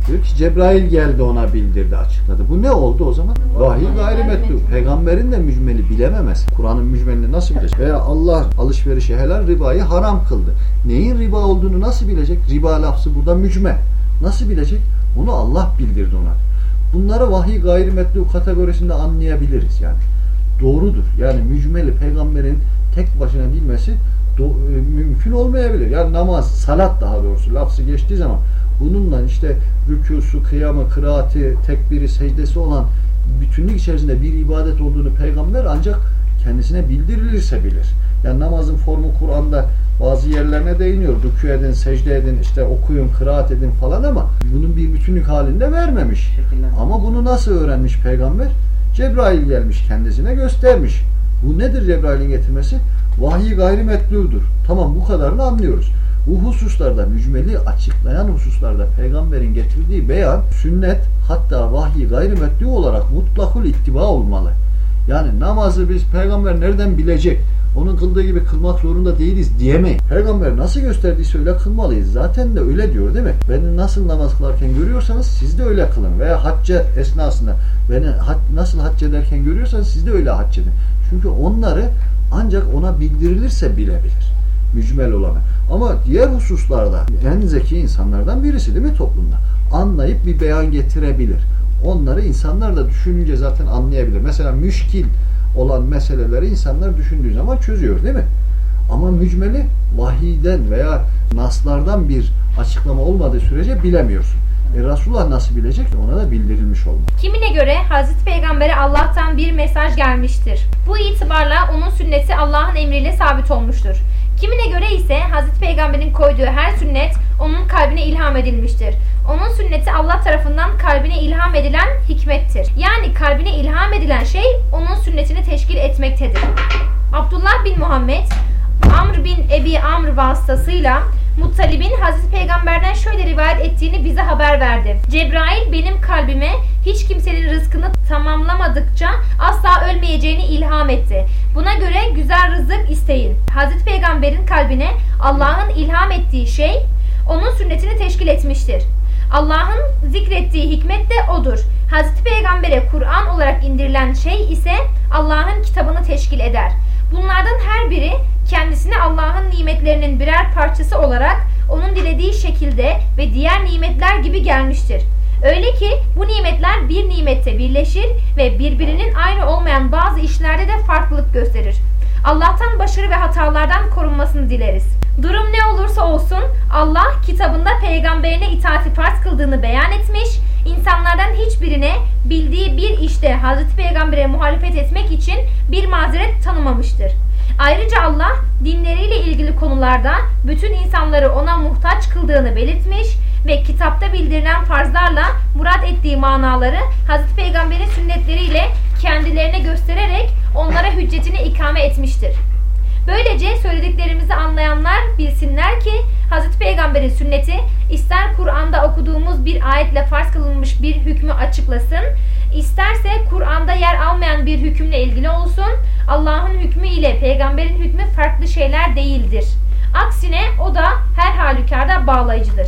Diyor ki Cebrail geldi ona bildirdi açıkladı. Bu ne oldu o zaman? Vahiy gayrimetlu. Peygamberin de mücmeli bilememesi. Kur'an'ın mücmelini nasıl bilecek? Veya Allah alışverişi helal ribayı haram kıldı. Neyin riba olduğunu nasıl bilecek? Riba lafzı burada mücmel. Nasıl bilecek? Onu Allah bildirdi ona. Bunları vahiy gayrimetlu kategorisinde anlayabiliriz yani. Doğrudur. Yani mücmeli peygamberin tek başına bilmesi e, mümkün olmayabilir. Yani namaz, salat daha doğrusu lafzı geçtiği zaman bununla işte rükûsu, kıyamı, kıraati, tekbiri, secdesi olan bütünlük içerisinde bir ibadet olduğunu peygamber ancak kendisine bildirilirse bilir. Yani namazın formu Kur'an'da bazı yerlerine değiniyor. Rükû edin, secde edin, işte okuyun, kıraat edin falan ama bunun bir bütünlük halinde vermemiş. Ama bunu nasıl öğrenmiş peygamber? Cebrail gelmiş kendisine göstermiş. Bu nedir Cebrail'in getirmesi? Vahiy gayrimetludur. Tamam bu kadarını anlıyoruz. Bu hususlarda mücmeli açıklayan hususlarda peygamberin getirdiği beyan sünnet hatta vahiy gayrimetlu olarak mutlakul ittiba olmalı. Yani namazı biz peygamber nereden bilecek? Onun kıldığı gibi kılmak zorunda değiliz diyemeyin. Peygamber nasıl gösterdiyse öyle kılmalıyız. Zaten de öyle diyor değil mi? Beni nasıl namaz kılarken görüyorsanız siz de öyle kılın. Veya hacca esnasında beni nasıl hac ederken görüyorsanız siz de öyle hac edin. Çünkü onları ancak ona bildirilirse bilebilir. Mücmel olanı. Ama diğer hususlarda en zeki insanlardan birisi değil mi toplumda? Anlayıp bir beyan getirebilir. Onları insanlar da düşününce zaten anlayabilir. Mesela müşkil olan meseleleri insanlar düşündüğü zaman çözüyor değil mi? Ama mücmeli vahiyden veya naslardan bir açıklama olmadığı sürece bilemiyorsun. E Resulullah nasıl bilecek? Ona da bildirilmiş olmalı. Kimine göre Hazreti Peygamber'e Allah'tan bir mesaj gelmiştir. Bu itibarla onun sünneti Allah'ın emriyle sabit olmuştur. Kimine göre ise Hazreti Peygamber'in koyduğu her sünnet onun kalbine ilham edilmiştir. Onun sünneti Allah tarafından kalbine ilham edilen hikmettir. Yani kalbine ilham edilen şey onun sünnetini teşkil etmektedir. Abdullah bin Muhammed Amr bin Ebi Amr vasıtasıyla Muttalib'in Hazreti Peygamber'den şöyle rivayet ettiğini bize haber verdi. Cebrail benim kalbime hiç kimsenin rızkını tamamlamadıkça asla ölmeyeceğini ilham etti. Buna göre güzel rızık isteyin. Hazreti Peygamber'in kalbine Allah'ın ilham ettiği şey onun sünnetini teşkil etmiştir. Allah'ın zikrettiği hikmet de odur. Hazreti Peygamber'e Kur'an olarak indirilen şey ise Allah'ın kitabını teşkil eder. Bunlardan her biri kendisine Allah'ın nimetlerinin birer parçası olarak onun dilediği şekilde ve diğer nimetler gibi gelmiştir. Öyle ki bu nimetler bir nimette birleşir ve birbirinin aynı olmayan bazı işlerde de farklılık gösterir. Allah'tan başarı ve hatalardan korunmasını dileriz. Durum ne olursa olsun Allah kitabında peygamberine itaati farz kıldığını beyan etmiş, insanlardan hiçbirine bildiği bir işte Hazreti Peygamber'e muhalefet etmek için bir mazeret tanımamıştır. Ayrıca Allah dinleriyle ilgili konularda bütün insanları ona muhtaç kıldığını belirtmiş ve kitapta bildirilen farzlarla murat ettiği manaları Hazreti Peygamber'in sünnetleriyle kendilerine göstererek onlara hüccetini ikame etmiştir. Böylece söylediklerimizi anlayanlar bilsinler ki Hazreti Peygamber'in sünneti ister Kur'an'da okuduğumuz bir ayetle farz kılınmış bir hükmü açıklasın, isterse Kur'an'da yer almayan bir hükümle ilgili olsun, Allah'ın hükmü ile peygamberin hükmü farklı şeyler değildir. Aksine o da her halükarda bağlayıcıdır.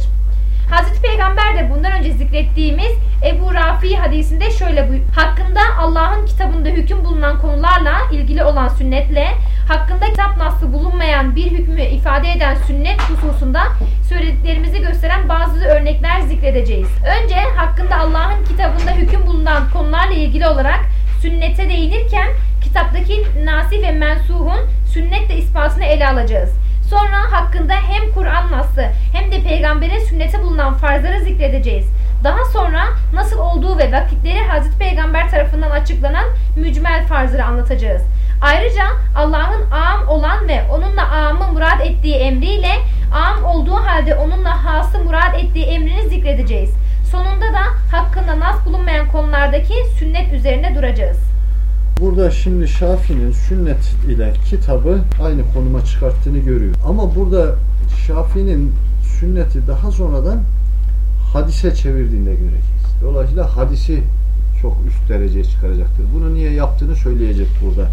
Hazreti Peygamber de bundan önce zikrettiğimiz Ebu Rafi hadisinde şöyle buyuruyor. Hakkında Allah'ın kitabında hüküm bulunan konularla ilgili olan sünnetle hakkında kitap naslı bulunmayan bir hükmü ifade eden sünnet hususunda söylediklerimizi gösteren bazı örnekler zikredeceğiz. Önce hakkında Allah'ın kitabında hüküm bulunan konularla ilgili olarak sünnete değinirken kitaptaki nasih ve mensuhun sünnetle ispatını ele alacağız. Sonra hakkında hem Kur'an naslı hem de peygamberin sünnete bulunan farzları zikredeceğiz. Daha sonra nasıl olduğu ve vakitleri Hazreti Peygamber tarafından açıklanan mücmel farzları anlatacağız. Ayrıca Allah'ın am olan ve onunla amı murad ettiği emriyle am olduğu halde onunla hası murad ettiği emrini zikredeceğiz. Sonunda da hakkında nas bulunmayan konulardaki sünnet üzerine duracağız. Burada şimdi Şafii'nin sünnet ile kitabı aynı konuma çıkarttığını görüyor. Ama burada Şafii'nin sünneti daha sonradan hadise çevirdiğinde göreceğiz. Dolayısıyla hadisi çok üst dereceye çıkaracaktır. Bunu niye yaptığını söyleyecek burada.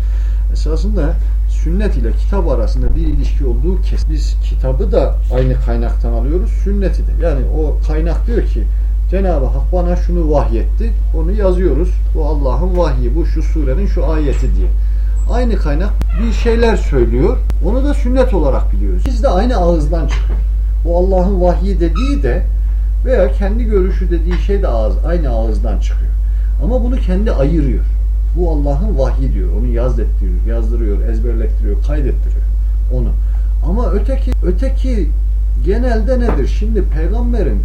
Esasında sünnet ile kitap arasında bir ilişki olduğu kes. Biz kitabı da aynı kaynaktan alıyoruz, sünneti de. Yani o kaynak diyor ki Cenab-ı Hak bana şunu vahyetti. Onu yazıyoruz. Bu Allah'ın vahyi, bu şu surenin şu ayeti diye. Aynı kaynak bir şeyler söylüyor. Onu da sünnet olarak biliyoruz. Biz de aynı ağızdan çıkıyor. Bu Allah'ın vahyi dediği de veya kendi görüşü dediği şey de ağız, aynı ağızdan çıkıyor. Ama bunu kendi ayırıyor. Bu Allah'ın vahyi diyor. Onu yazdettiriyor, yazdırıyor, ezberlettiriyor, kaydettiriyor onu. Ama öteki öteki genelde nedir? Şimdi peygamberin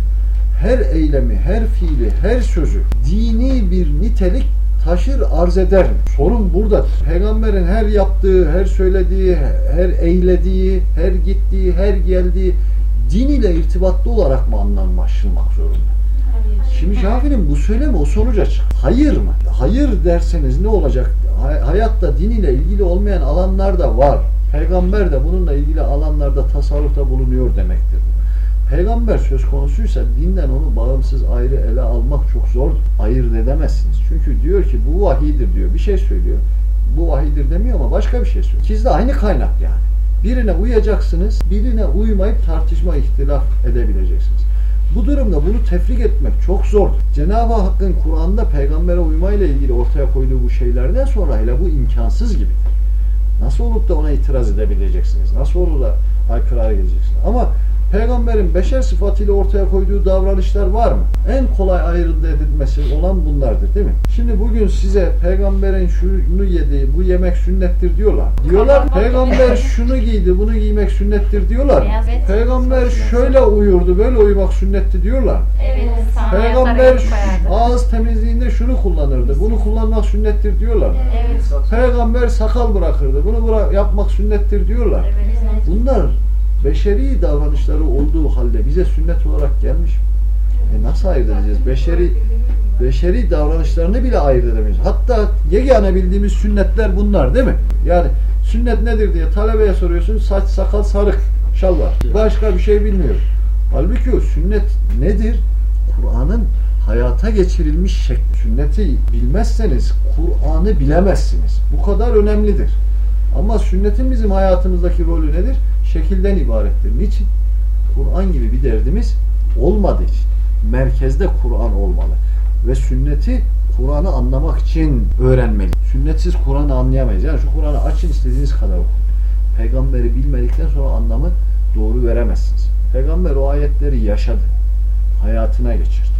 her eylemi, her fiili, her sözü dini bir nitelik taşır, arz eder? Sorun burada. Peygamberin her yaptığı, her söylediği, her eylediği, her gittiği, her geldiği din ile irtibatlı olarak mı anlaşılmak zorunda? Şimdi Şafii'nin bu söylemi o sonuca çık. Hayır mı? Hayır derseniz ne olacak? Hay- hayatta din ile ilgili olmayan alanlar da var. Peygamber de bununla ilgili alanlarda tasarrufta bulunuyor demektir. Peygamber söz konusuysa dinden onu bağımsız ayrı ele almak çok zor. Ayırt edemezsiniz. Çünkü diyor ki bu vahidir diyor. Bir şey söylüyor. Bu vahidir demiyor ama başka bir şey söylüyor. İkisi de aynı kaynak yani. Birine uyacaksınız, birine uymayıp tartışma, ihtilaf edebileceksiniz. Bu durumda bunu tefrik etmek çok zor. Cenab-ı Hakk'ın Kur'an'da peygambere uymayla ilgili ortaya koyduğu bu şeylerden sonra hele bu imkansız gibidir. Nasıl olup da ona itiraz edebileceksiniz? Nasıl olur da aykırı hale geleceksiniz? Ama Peygamberin beşer sıfatıyla ortaya koyduğu davranışlar var mı? En kolay ayrıldı edilmesi olan bunlardır değil mi? Şimdi bugün size peygamberin şunu yedi, bu yemek sünnettir diyorlar. Diyorlar peygamber şunu giydi, bunu giymek sünnettir diyorlar. Peygamber şöyle uyurdu, böyle uyumak sünnetti diyorlar. Evet. Peygamber ağız temizliğinde şunu kullanırdı, bunu kullanmak sünnettir diyorlar. Evet. Peygamber sakal bırakırdı, bunu bırak yapmak sünnettir diyorlar. Evet. Bunlar beşeri davranışları olduğu halde bize sünnet olarak gelmiş. E nasıl ayırt edeceğiz? Beşeri beşeri davranışlarını bile ayırt edemeyiz. Hatta yegane bildiğimiz sünnetler bunlar değil mi? Yani sünnet nedir diye talebeye soruyorsun. Saç, sakal, sarık, şal. Başka bir şey bilmiyor. Halbuki o sünnet nedir? Kur'an'ın hayata geçirilmiş şekli. Sünneti bilmezseniz Kur'an'ı bilemezsiniz. Bu kadar önemlidir. Ama sünnetin bizim hayatımızdaki rolü nedir? Şekilden ibarettir. Niçin? Kur'an gibi bir derdimiz olmadığı için. Merkezde Kur'an olmalı. Ve sünneti Kur'an'ı anlamak için öğrenmeli. Sünnetsiz Kur'an'ı anlayamayız. Yani şu Kur'an'ı açın istediğiniz kadar okuyun. Peygamberi bilmedikten sonra anlamı doğru veremezsiniz. Peygamber o ayetleri yaşadı. Hayatına geçirdi.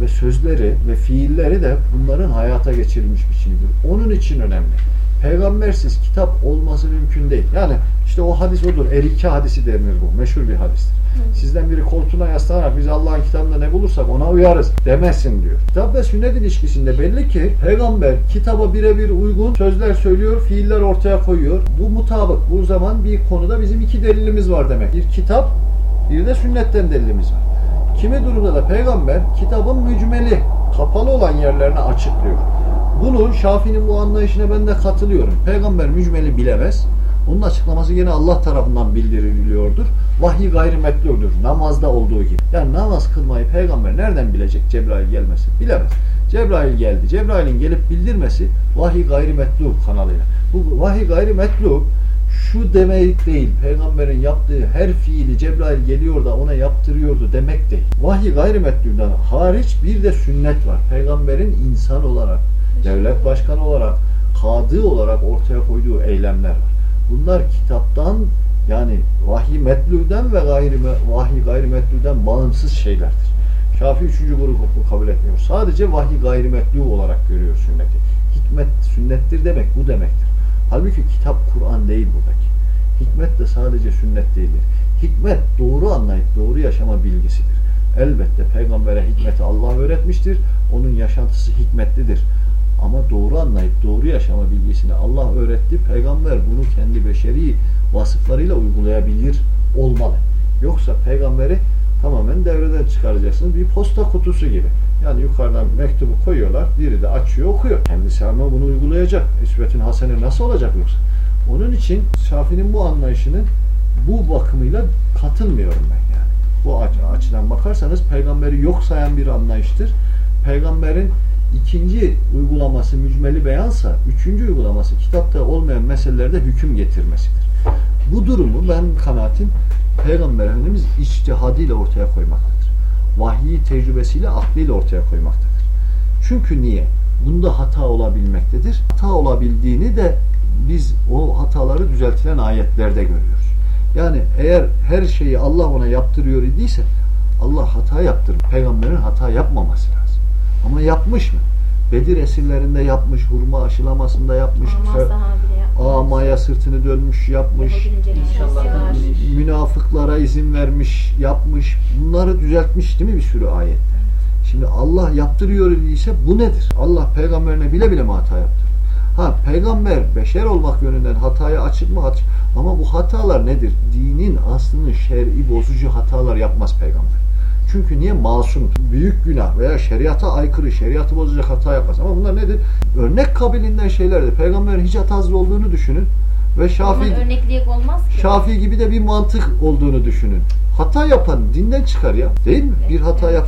Ve sözleri ve fiilleri de bunların hayata geçirilmiş biçimidir. Onun için önemli. Peygambersiz kitap olması mümkün değil. Yani işte o hadis odur. Erike hadisi denir bu. Meşhur bir hadistir. Sizden biri koltuğuna yaslanarak biz Allah'ın kitabında ne bulursak ona uyarız demesin diyor. Kitap ve sünnet ilişkisinde belli ki peygamber kitaba birebir uygun sözler söylüyor, fiiller ortaya koyuyor. Bu mutabık. Bu zaman bir konuda bizim iki delilimiz var demek. Bir kitap, bir de sünnetten delilimiz var. Kimi durumda da peygamber kitabın mücmeli, kapalı olan yerlerini açıklıyor. Bunu Şafii'nin bu anlayışına ben de katılıyorum. Peygamber mücmeli bilemez. Onun açıklaması yine Allah tarafından bildiriliyordur. Vahiy gayrimetludur. Namazda olduğu gibi. Yani namaz kılmayı peygamber nereden bilecek Cebrail gelmesi? Bilemez. Cebrail geldi. Cebrail'in gelip bildirmesi vahiy gayrimetlu kanalıyla. Bu vahiy gayrimetlu şu demek değil. Peygamberin yaptığı her fiili Cebrail geliyor da ona yaptırıyordu demek değil. Vahiy gayrimetlüden hariç bir de sünnet var. Peygamberin insan olarak, devlet başkanı olarak, kadı olarak ortaya koyduğu eylemler var. Bunlar kitaptan yani vahiy metlüden ve gayri vahiy gayrimetlüden bağımsız şeylerdir. Şafii üçüncü grubu kabul etmiyor. Sadece vahiy gayrimetlu olarak görüyor sünneti. Hikmet sünnettir demek bu demektir. Halbuki kitap Kur'an değil buradaki. Hikmet de sadece sünnet değildir. Hikmet doğru anlayıp doğru yaşama bilgisidir. Elbette peygambere hikmeti Allah öğretmiştir. Onun yaşantısı hikmetlidir. Ama doğru anlayıp doğru yaşama bilgisini Allah öğretti. Peygamber bunu kendi beşeri vasıflarıyla uygulayabilir olmalı. Yoksa peygamberi tamamen devreden çıkaracaksınız. Bir posta kutusu gibi. Yani yukarıdan mektubu koyuyorlar. Biri de açıyor okuyor. Kendisi ama bunu uygulayacak. İsvetin Hasene nasıl olacak yoksa? Onun için Şafii'nin bu anlayışının bu bakımıyla katılmıyorum ben yani. Bu aç- açıdan bakarsanız peygamberi yok sayan bir anlayıştır. Peygamberin ikinci uygulaması mücmeli beyansa, üçüncü uygulaması kitapta olmayan meselelerde hüküm getirmesidir. Bu durumu ben kanaatim Peygamber Efendimiz içtihadıyla ortaya koymaktadır. Vahyi tecrübesiyle aklıyla ortaya koymaktadır. Çünkü niye? Bunda hata olabilmektedir. Hata olabildiğini de biz o hataları düzeltilen ayetlerde görüyoruz. Yani eğer her şeyi Allah ona yaptırıyor idiyse Allah hata yaptırır. Peygamberin hata yapmaması lazım. Ama yapmış mı? Bedir esirlerinde yapmış, hurma aşılamasında yapmış, amaya sırtını dönmüş yapmış, yani münafıklara izin vermiş, yapmış. Bunları düzeltmiş değil mi bir sürü ayette? Şimdi Allah yaptırıyor ise bu nedir? Allah peygamberine bile bile mi hata yaptı? Ha peygamber beşer olmak yönünden hataya açık mı? Açık. Ama bu hatalar nedir? Dinin aslını şer'i bozucu hatalar yapmaz peygamber. Çünkü niye? Masum. Büyük günah veya şeriata aykırı, şeriatı bozacak hata yapmaz. Ama bunlar nedir? Örnek kabilinden şeylerdir. Peygamberin hiç hatasız olduğunu düşünün. Ve örnekliği olmaz ki. Şafii gibi de bir mantık olduğunu düşünün. Hata yapan dinden çıkar ya. Değil mi? Bir hata yap